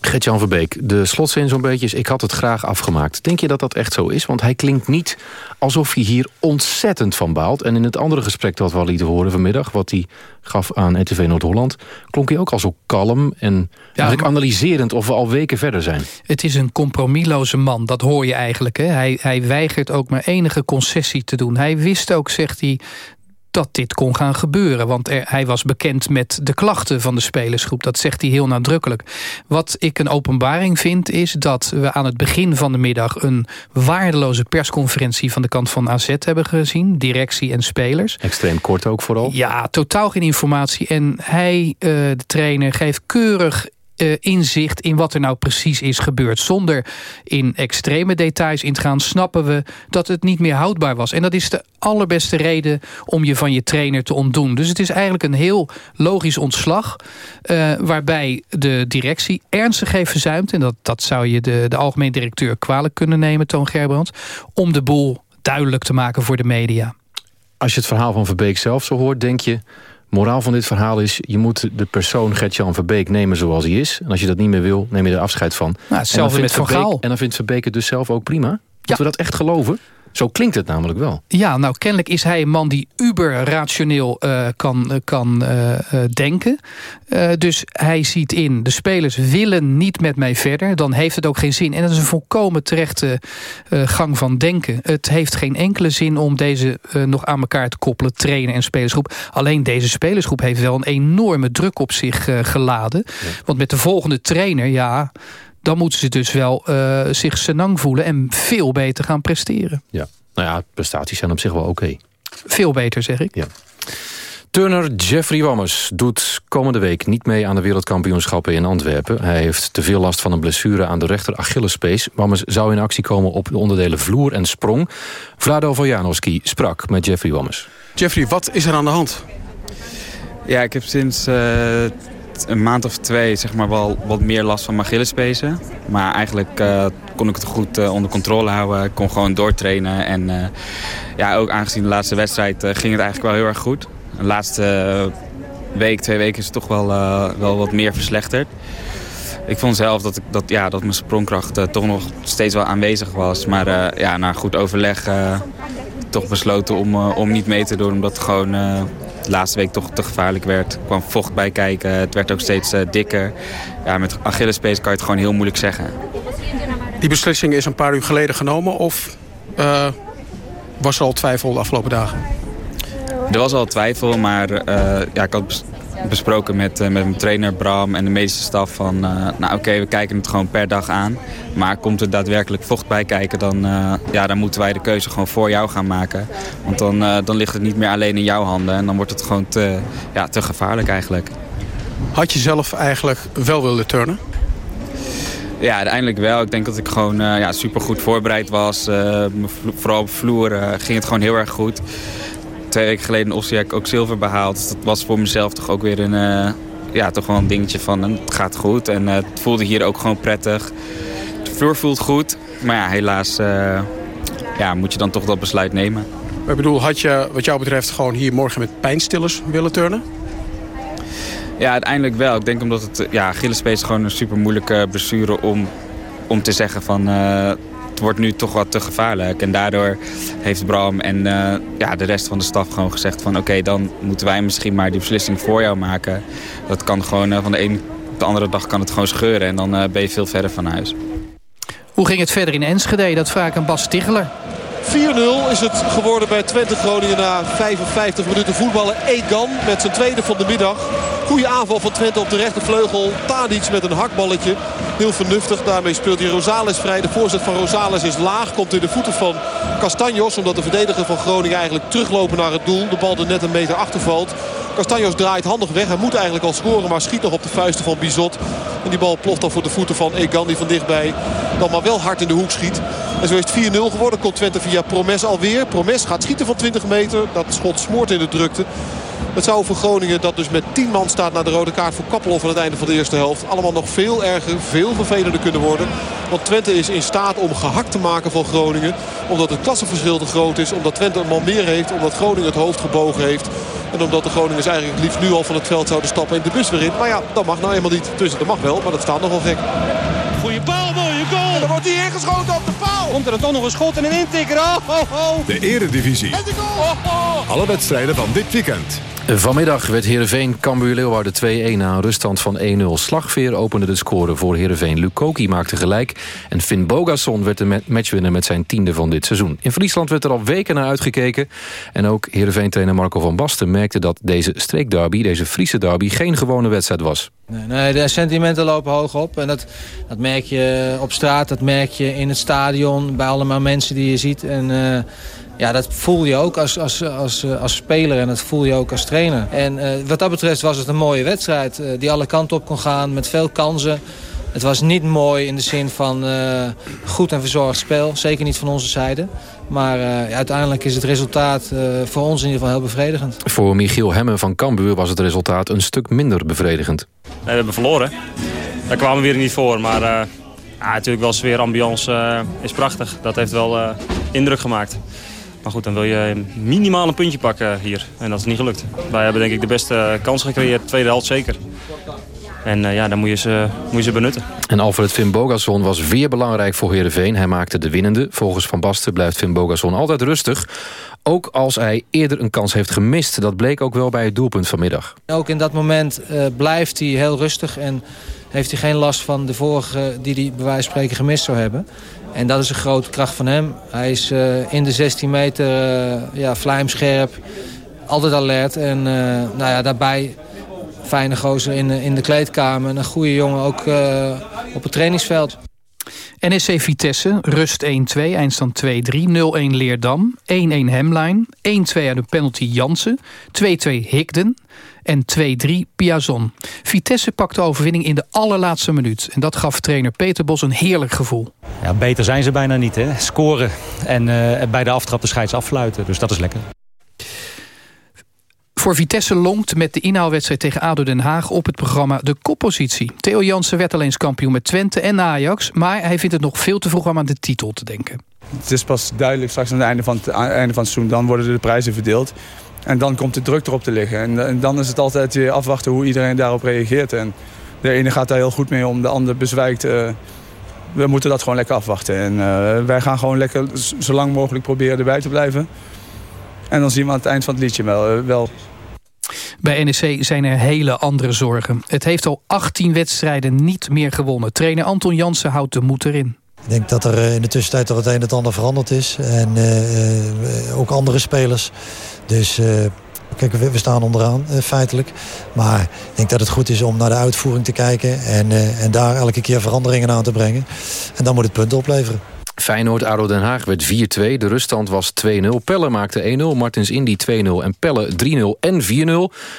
Gert-Jan Verbeek, de slotzin zo'n beetje is... ik had het graag afgemaakt. Denk je dat dat echt zo is? Want hij klinkt niet alsof hij hier ontzettend van baalt. En in het andere gesprek dat we al lieten horen vanmiddag... wat hij gaf aan RTV Noord-Holland... klonk hij ook al zo kalm en eigenlijk analyserend... of we al weken verder zijn. Het is een compromisloze man, dat hoor je eigenlijk. Hè? Hij, hij weigert ook maar enige concessie te doen. Hij wist ook, zegt hij, dat dit kon gaan gebeuren. Want er, hij was bekend met de klachten van de spelersgroep. Dat zegt hij heel nadrukkelijk. Wat ik een openbaring vind is dat we aan het begin van de middag... een waardeloze persconferentie van de kant van AZ hebben gezien. Directie en spelers. Extreem kort ook vooral. Ja, totaal geen informatie. En hij, uh, de trainer, geeft keurig uh, inzicht in wat er nou precies is gebeurd. Zonder in extreme details in te gaan snappen we dat het niet meer houdbaar was. En dat is de allerbeste reden om je van je trainer te ontdoen. Dus het is eigenlijk een heel logisch ontslag... Uh, waarbij de directie ernstig heeft verzuimd... en dat, dat zou je de, de algemeen directeur kwalijk kunnen nemen, Toon Gerbrands... om de boel duidelijk te maken voor de media. Als je het verhaal van Verbeek zelf zo hoort, denk je moraal van dit verhaal is... je moet de persoon Gert-Jan Verbeek nemen zoals hij is. En als je dat niet meer wil, neem je er afscheid van. Nou, hetzelfde met Van Gaal. En dan vindt Verbeek het dus zelf ook prima. Moeten we dat echt geloven? Zo klinkt het namelijk wel. Ja, nou kennelijk is hij een man die uber-rationeel uh, kan, uh, kan uh, denken. dus hij ziet in, de spelers willen niet met mij verder. Dan heeft het ook geen zin. En dat is een volkomen terechte gang van denken. Het heeft geen enkele zin om deze nog aan elkaar te koppelen. Trainer en spelersgroep. Alleen deze spelersgroep heeft wel een enorme druk op zich geladen. Ja. Want met de volgende trainer, ja dan moeten ze dus wel uh, zich senang voelen... en veel beter gaan presteren. Ja, nou ja, prestaties zijn op zich wel oké. Okay. Veel beter, zeg ik. Ja. Turner Jeffrey Wammers doet komende week niet mee aan de wereldkampioenschappen in Antwerpen. Hij heeft te veel last van een blessure aan de rechter Achillespees. Wammers zou in actie komen op de onderdelen vloer en sprong. Vlado Vojanowski sprak met Jeffrey Wammers. Jeffrey, wat is er aan de hand? Ja, ik heb sinds uh, een maand of twee zeg maar, wel wat meer last van mijn Achillespezen. Maar eigenlijk uh, kon ik het goed uh, onder controle houden. Ik kon gewoon doortrainen. En uh, ja, ook aangezien de laatste wedstrijd ging het eigenlijk wel heel erg goed. De laatste week, twee weken is het toch wel, wel wat meer verslechterd. Ik vond zelf dat, ik, dat, ja, dat mijn sprongkracht toch nog steeds wel aanwezig was. Maar ja, na goed overleg toch besloten om, om niet mee te doen. Omdat gewoon de laatste week toch te gevaarlijk werd. Er kwam vocht bij kijken. Het werd ook steeds uh, dikker. Ja, met Achillespees kan je het gewoon heel moeilijk zeggen. Die beslissing is een paar uur geleden genomen of uh, was er al twijfel de afgelopen dagen? Er was al twijfel, maar uh, ja, ik had besproken met, uh, met mijn trainer Bram en de medische staf van... Uh, nou oké, okay, we kijken het gewoon per dag aan. Maar komt er daadwerkelijk vocht bij kijken, dan, ja, dan moeten wij de keuze gewoon voor jou gaan maken. Want dan, dan ligt het niet meer alleen in jouw handen en dan wordt het gewoon te, ja, te gevaarlijk eigenlijk. Had je zelf eigenlijk wel willen turnen? Ja, uiteindelijk wel. Ik denk dat ik gewoon uh, ja, super goed voorbereid was. Uh, vooral op vloer uh, ging het gewoon heel erg goed. Twee weken geleden in Osijek ook zilver behaald. Dus dat was voor mezelf toch ook weer een, ja, toch wel een dingetje van het gaat goed. En het voelde hier ook gewoon prettig. De vloer voelt goed. Maar ja, helaas ja, moet je dan toch dat besluit nemen. Ik bedoel, had je wat jou betreft gewoon hier morgen met pijnstillers willen turnen? Ja, uiteindelijk wel. Ik denk omdat het, ja, Achillespees gewoon een super moeilijke blessure om, om te zeggen van... Uh, het wordt nu toch wat te gevaarlijk. En daardoor heeft Bram en uh, ja, de rest van de staf gewoon gezegd van... oké, okay, dan moeten wij misschien maar die beslissing voor jou maken. Dat kan gewoon uh, van de een op de andere dag kan het gewoon scheuren. En dan ben je veel verder van huis. Hoe ging het verder in Enschede? Dat vraag ik aan Bas Ticheler. 4-0 is het geworden bij Twente Groningen na 55 minuten voetballen. Egan met zijn tweede van de middag. Goede aanval van Twente op de rechtervleugel. Tadic met een hakballetje. Heel vernuftig. Daarmee speelt hij Rosales vrij. De voorzet van Rosales is laag. Komt in de voeten van Castanjos. Omdat de verdediger van Groningen eigenlijk teruglopen naar het doel. De bal er net een meter achter valt. Castanjos draait handig weg. Hij moet eigenlijk al scoren. Maar schiet nog op de vuisten van Bizot. En die bal ploft dan voor de voeten van Egan. Die van dichtbij dan maar wel hard in de hoek schiet. En zo is het 4-0 geworden. Komt Twente via Promes alweer. Promes gaat schieten van 20 meter. Dat schot smoort in de drukte. Het zou voor Groningen dat dus met 10 man staat naar de rode kaart voor Kappelhoff aan het einde van de eerste helft. Allemaal nog veel erger, veel vervelender kunnen worden. Want Twente is in staat om gehakt te maken van Groningen. Omdat het klassenverschil te groot is. Omdat Twente een man meer heeft. Omdat Groningen het hoofd gebogen heeft. En omdat de Groningers eigenlijk liefst nu al van het veld zouden stappen en de bus weer in. Maar ja, dat mag nou eenmaal niet. Dus dat mag wel, maar dat staat nogal gek. Goeie paal, mooie goal. En dan wordt hij ingeschoten op de paal. Komt er dan toch nog een schot en een intikker. Oh, oh, oh. De Eredivisie. En de goal. Oh, oh. Alle wedstrijden van dit weekend. Vanmiddag werd Heerenveen Cambuur Leeuwarden 2-1 na een ruststand van 1-0. Slagveer opende de score voor Heerenveen. Lukoki maakte gelijk en Finn Bogason werd de matchwinner met zijn tiende van dit seizoen. In Friesland werd er al weken naar uitgekeken. En ook Heerenveen-trainer Marco van Basten merkte dat deze streekderby, deze Friese derby, geen gewone wedstrijd was. Nee, nee, de sentimenten lopen hoog op. En dat, dat merk je op straat, dat merk je in het stadion... bij allemaal mensen die je ziet. En uh, ja, dat voel je ook als, als, als, als speler en dat voel je ook als trainer. En uh, wat dat betreft was het een mooie wedstrijd... Uh, die alle kanten op kon gaan, met veel kansen... Het was niet mooi in de zin van uh, goed en verzorgd spel. Zeker niet van onze zijde. Maar uh, uiteindelijk is het resultaat uh, voor ons in ieder geval heel bevredigend. Voor Michiel Hemmen van Cambuur was het resultaat een stuk minder bevredigend. Nee, we hebben verloren. Daar kwamen we weer niet voor. Maar ja, natuurlijk wel sfeer, ambiance is prachtig. Dat heeft wel indruk gemaakt. Maar goed, dan wil je minimaal een puntje pakken hier. En dat is niet gelukt. Wij hebben denk ik de beste kans gecreëerd. Tweede helft zeker. En uh, ja, dan moet je, ze, moet je ze benutten. En Alfred Finn Bogason was weer belangrijk voor Heerenveen. Hij maakte de winnende. Volgens Van Basten blijft Finn Bogason altijd rustig. Ook als hij eerder een kans heeft gemist. Dat bleek ook wel bij het doelpunt vanmiddag. Ook in dat moment uh, blijft hij heel rustig. En heeft hij geen last van de vorige die hij bij wijze van spreken gemist zou hebben. En dat is een grote kracht van hem. Hij is uh, in de 16 meter ja, vlijmscherp. Altijd alert. En nou ja, daarbij fijne gozer in, in de kleedkamer. En een goede jongen ook op het trainingsveld. NSC Vitesse, rust 1-2, eindstand 2-3, 0-1 Leerdam, 1-1 Hemlijn, 1-2 uit de penalty Jansen, 2-2 Higden en 2-3 Piazon. Vitesse pakte de overwinning in de allerlaatste minuut. En dat gaf trainer Peter Bos een heerlijk gevoel. Ja, beter zijn ze bijna niet, hè? Scoren en uh, bij de aftrap de scheids afluiten. Dus dat is lekker. Voor Vitesse longt met de inhaalwedstrijd tegen ADO Den Haag op het programma de koppositie. Theo Jansen werd alleen kampioen met Twente en Ajax... maar hij vindt het nog veel te vroeg om aan de titel te denken. Het is pas duidelijk straks aan het einde van het, einde van het seizoen. Dan worden de prijzen verdeeld. En dan komt de druk erop te liggen. En, en dan is het altijd weer afwachten hoe iedereen daarop reageert. En de ene gaat daar heel goed mee om, de ander bezwijkt... Uh, we moeten dat gewoon lekker afwachten. En uh, wij gaan gewoon lekker zo lang mogelijk proberen erbij te blijven. En dan zien we aan het eind van het liedje wel, uh, wel bij NEC zijn er hele andere zorgen. Het heeft al 18 wedstrijden niet meer gewonnen. Trainer Anton Jansen houdt de moed erin. Ik denk dat er in de tussentijd toch het een en het ander veranderd is. En uh, ook andere spelers. Dus uh, kijk, we, we, staan onderaan uh, feitelijk. Maar ik denk dat het goed is om naar de uitvoering te kijken. En, en daar elke keer veranderingen aan te brengen. En dan moet het punt opleveren. Feyenoord-Ado Den Haag werd 4-2. De ruststand was 2-0. Pelle maakte 1-0. Martins Indy 2-0. En Pelle 3-0 en 4-0.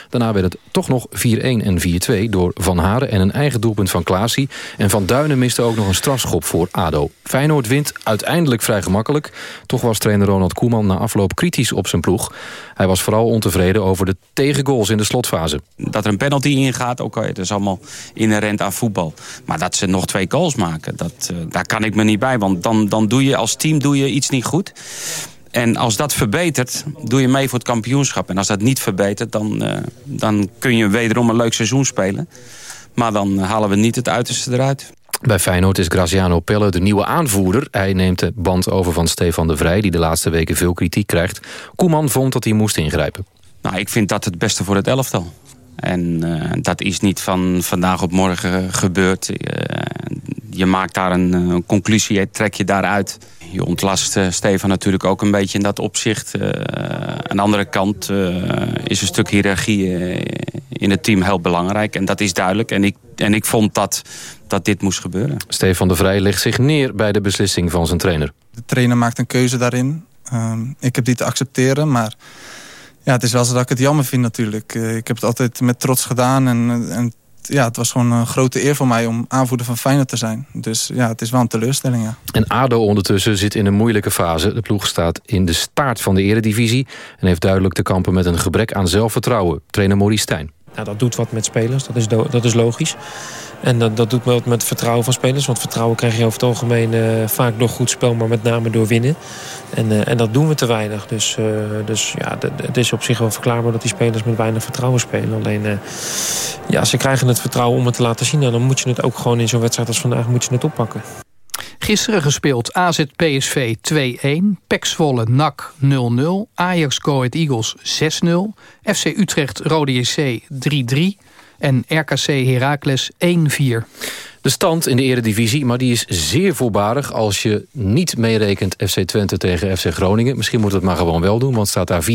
Daarna werd het toch nog 4-1 en 4-2 door Van Haren... en een eigen doelpunt van Klaasie. En Van Duinen miste ook nog een strafschop voor ADO. Feyenoord wint uiteindelijk vrij gemakkelijk. Toch was trainer Ronald Koeman na afloop kritisch op zijn ploeg. Hij was vooral ontevreden over de tegengoals in de slotfase. Dat er een penalty ingaat, oké, okay, dat is allemaal inherent aan voetbal. Maar dat ze nog twee goals maken, dat, uh, daar kan ik me niet bij. Want dan, dan doe je als team doe je iets niet goed. En als dat verbetert, doe je mee voor het kampioenschap. En als dat niet verbetert, dan, uh, dan kun je wederom een leuk seizoen spelen. Maar dan halen we niet het uiterste eruit. Bij Feyenoord is Graziano Pelle de nieuwe aanvoerder. Hij neemt de band over van Stefan de Vrij... die de laatste weken veel kritiek krijgt. Koeman vond dat hij moest ingrijpen. Nou, ik vind dat het beste voor het elftal. En uh, dat is niet van vandaag op morgen gebeurd. Uh, je maakt daar een, een conclusie, trek je daaruit. Je ontlast uh, Stefan natuurlijk ook een beetje in dat opzicht. aan de andere kant is een stuk hiërarchie in het team heel belangrijk. En dat is duidelijk. En ik, en ik vond dat, dat dit moest gebeuren. Stefan de Vrij legt zich neer bij de beslissing van zijn trainer. De trainer maakt een keuze daarin. Uh, ik heb die te accepteren, maar ja, het is wel zo dat ik het jammer vind natuurlijk. Uh, ik heb het altijd met trots gedaan en, en ja, het was gewoon een grote eer voor mij om aanvoerder van Feyenoord te zijn. Dus ja, het is wel een teleurstelling, ja. En ADO ondertussen zit in een moeilijke fase. De ploeg staat in de staart van de eredivisie... en heeft duidelijk te kampen met een gebrek aan zelfvertrouwen. Trainer Maurice Stijn. Nou, dat doet wat met spelers, dat is, dat is logisch. En dat, dat doet me wat met vertrouwen van spelers. Want vertrouwen krijg je over het algemeen uh, vaak door goed spel, maar met name door winnen. En, uh, en dat doen we te weinig. Dus, uh, dus ja, het is op zich wel verklaarbaar dat die spelers met weinig vertrouwen spelen. Alleen, ja, ze krijgen het vertrouwen om het te laten zien. En dan moet je het ook gewoon in zo'n wedstrijd als vandaag moet je het oppakken. Gisteren gespeeld AZ PSV 2-1, PEC Zwolle NAC 0-0, Ajax Go Eagles 6-0, FC Utrecht Rode JC 3-3 en RKC Heracles 1-4. De stand in de eredivisie, maar die is zeer voorbarig... als je niet meerekent FC Twente tegen FC Groningen. Misschien moet het maar gewoon wel doen, want staat daar 4-0.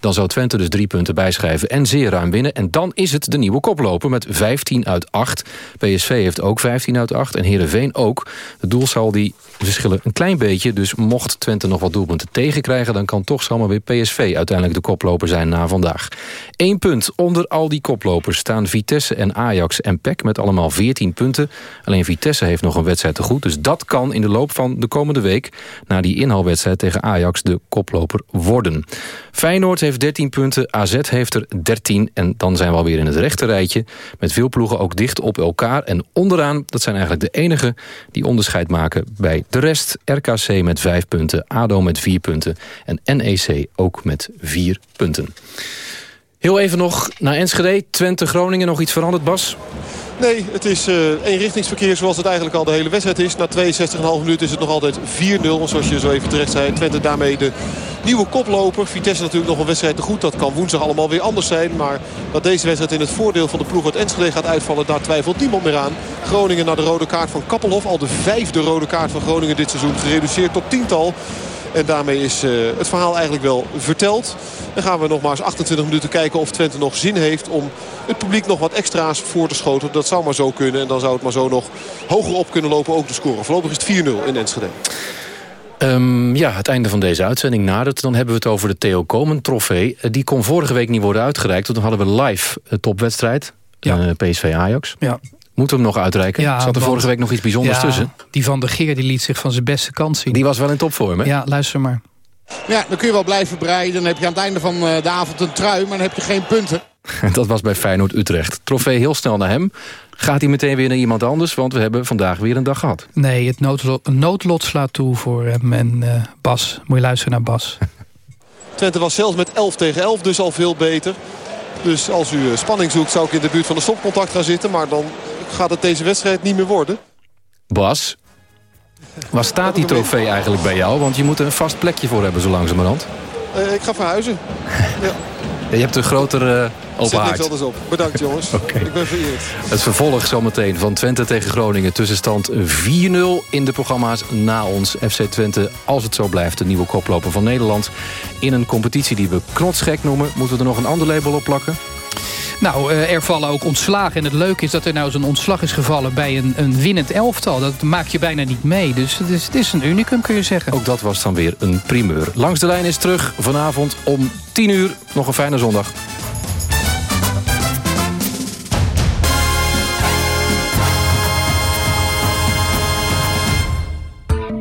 Dan zou Twente dus drie punten bijschrijven en zeer ruim binnen. En dan is het de nieuwe koploper met 15 uit 8. PSV heeft ook 15 uit 8 en Heerenveen ook. Het doel zal die verschillen een klein beetje. Dus mocht Twente nog wat doelpunten tegenkrijgen... dan kan toch zomaar weer PSV uiteindelijk de koploper zijn na vandaag. Eén punt onder al die koplopers staan Vitesse en Ajax en PEC... met allemaal 14 punten. Alleen Vitesse heeft nog een wedstrijd te goed. Dus dat kan in de loop van de komende week... na die inhaalwedstrijd tegen Ajax de koploper worden. Feyenoord heeft 13 punten, AZ heeft er 13... en dan zijn we alweer in het rechte rijtje... met veel ploegen ook dicht op elkaar. En onderaan, dat zijn eigenlijk de enigen die onderscheid maken bij de rest. RKC met 5 punten, ADO met 4 punten en NEC ook met 4 punten. Heel even nog naar Enschede. Twente, Groningen, nog iets veranderd, Bas? Nee, het is uh, eenrichtingsverkeer zoals het eigenlijk al de hele wedstrijd is. Na 62,5 minuten is het nog altijd 4-0. Zoals je zo even terecht zei. Twente daarmee de nieuwe koploper. Vitesse natuurlijk nog een wedstrijd te goed. Dat kan woensdag allemaal weer anders zijn. Maar dat deze wedstrijd in het voordeel van de ploeg uit Enschede gaat uitvallen... daar twijfelt niemand meer aan. Groningen naar de rode kaart van Kappelhof. Al de vijfde rode kaart van Groningen dit seizoen. Gereduceerd tot tiental. En daarmee is uh, het verhaal eigenlijk wel verteld. Dan gaan we nog maar eens 28 minuten kijken of Twente nog zin heeft om het publiek nog wat extra's voor te schoten. Dat zou maar zo kunnen. En dan zou het maar zo nog hoger op kunnen lopen ook de score. Voorlopig is het 4-0 in Enschede. Um, ja, het einde van deze uitzending nadert. Dan hebben we het over de Theo Komen trofee. Uh, die kon vorige week niet worden uitgereikt. Want dan hadden we live een topwedstrijd. Ja. Uh, PSV Ajax. Ja. Moeten we hem nog uitreiken? Ja, Zat er want- vorige week nog iets bijzonders Ja, tussen? Die van de Geer die liet zich van zijn beste kant zien. Die was wel in topvorm, hè? Ja, luister maar. Ja, dan kun je wel blijven breien. Dan heb je aan het einde van eh, de avond een trui, maar dan heb je geen punten. Dat was bij Feyenoord Utrecht. Trofee heel snel naar hem. Gaat hij meteen weer naar iemand anders? Want we hebben vandaag weer een dag gehad. Nee, het noodlot, noodlot slaat toe voor hem en eh, Bas. Moet je luisteren naar Bas. Twente was zelfs met 11 tegen 11 dus al veel beter. Dus als u eh, spanning zoekt zou ik in de buurt van de stopcontact gaan zitten. Maar dan gaat het deze wedstrijd niet meer worden. Bas, waar staat die trofee eigenlijk bij jou? Want je moet er een vast plekje voor hebben zo langzamerhand. Eh, ik ga verhuizen. Ja, Ja, je hebt een grotere uh, open niks haard. anders op. Bedankt jongens. Ik ben vereerd. Het vervolg zometeen van Twente tegen Groningen. Tussenstand 4-0 in de programma's na ons. FC Twente, als het zo blijft, de nieuwe koploper van Nederland. In een competitie die we knotsgek noemen. Moeten we er nog een ander label op plakken? Nou, eh, er vallen ook ontslagen. En het leuke is dat er nou zo'n ontslag is gevallen bij een, een winnend elftal. Dat maak je bijna niet mee. Dus het is, het is een unicum, kun je zeggen. Ook dat was dan weer een primeur. Langs de lijn is terug vanavond om 10 uur. Nog een fijne zondag.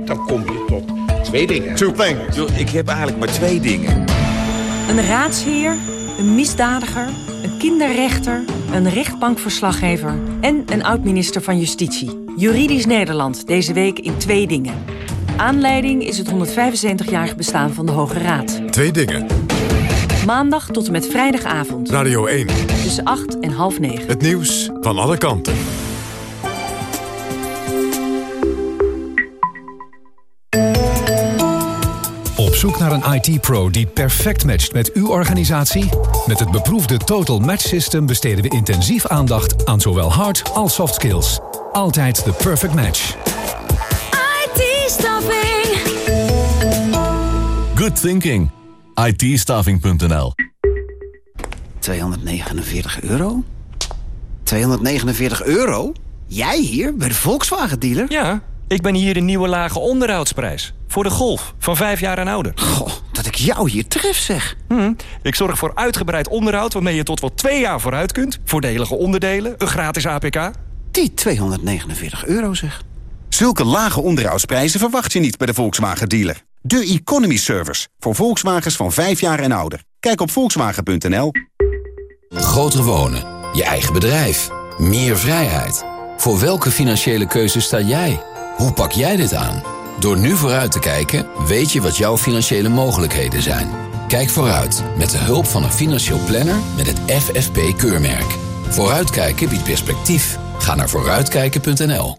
Dan kom je tot twee dingen. Two things. Ik heb eigenlijk maar twee dingen. Een raadsheer, een misdadiger, een kinderrechter, een rechtbankverslaggever en een oud-minister van Justitie. Juridisch Nederland, deze week in twee dingen. Aanleiding is het 175-jarig bestaan van de Hoge Raad. Twee dingen. Maandag tot en met vrijdagavond. Radio 1. Tussen 8 en half 9. Het nieuws van alle kanten. Zoek naar een IT-pro die perfect matcht met uw organisatie? Met het beproefde Total Match System besteden we intensief aandacht aan zowel hard als soft skills. Altijd de perfect match. IT-staffing. Good thinking. itstaffing.nl 249 euro? 249 euro? Jij hier, bij de Volkswagen-dealer? Ja, ik ben hier de nieuwe lage onderhoudsprijs. Voor de Golf, van vijf jaar en ouder. Goh, dat ik jou hier tref, zeg. Hm, ik zorg voor uitgebreid onderhoud waarmee je tot wel twee jaar vooruit kunt. Voordelige onderdelen, een gratis APK. Die 249 euro, zeg. Zulke lage onderhoudsprijzen verwacht je niet bij de Volkswagen dealer. De Economy Service voor Volkswagens van 5 jaar en ouder. Kijk op volkswagen.nl. Groter wonen. Je eigen bedrijf. Meer vrijheid. Voor welke financiële keuze sta jij? Hoe pak jij dit aan? Door nu vooruit te kijken, weet je wat jouw financiële mogelijkheden zijn. Kijk vooruit met de hulp van een financieel planner met het FFP-keurmerk. Vooruitkijken biedt perspectief. Ga naar vooruitkijken.nl.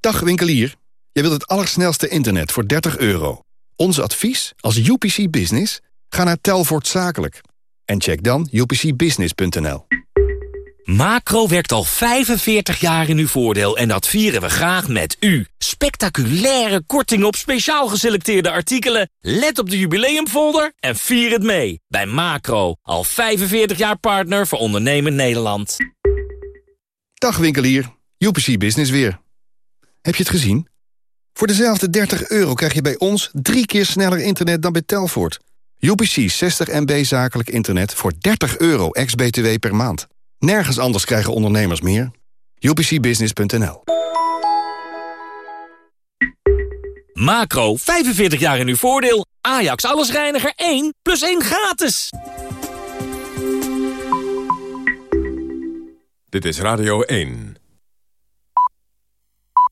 Dag winkelier. Je wilt het allersnelste internet voor 30 euro. Ons advies als UPC Business? Ga naar Telvoort Zakelijk. En check dan upcbusiness.nl. Macro werkt al 45 jaar in uw voordeel en dat vieren we graag met u. Spectaculaire korting op speciaal geselecteerde artikelen. Let op de jubileumfolder en vier het mee. Bij Macro, al 45 jaar partner voor ondernemend Nederland. Dag winkelier, UPC Business weer. Heb je het gezien? Voor dezelfde 30 euro krijg je bij ons drie keer sneller internet dan bij Telvoort. UPC 60 MB zakelijk internet voor 30 euro ex-BTW per maand. Nergens anders krijgen ondernemers meer. UPCbusiness.nl Macro, 45 jaar in uw voordeel. Ajax allesreiniger 1 plus 1 gratis. Dit is Radio 1.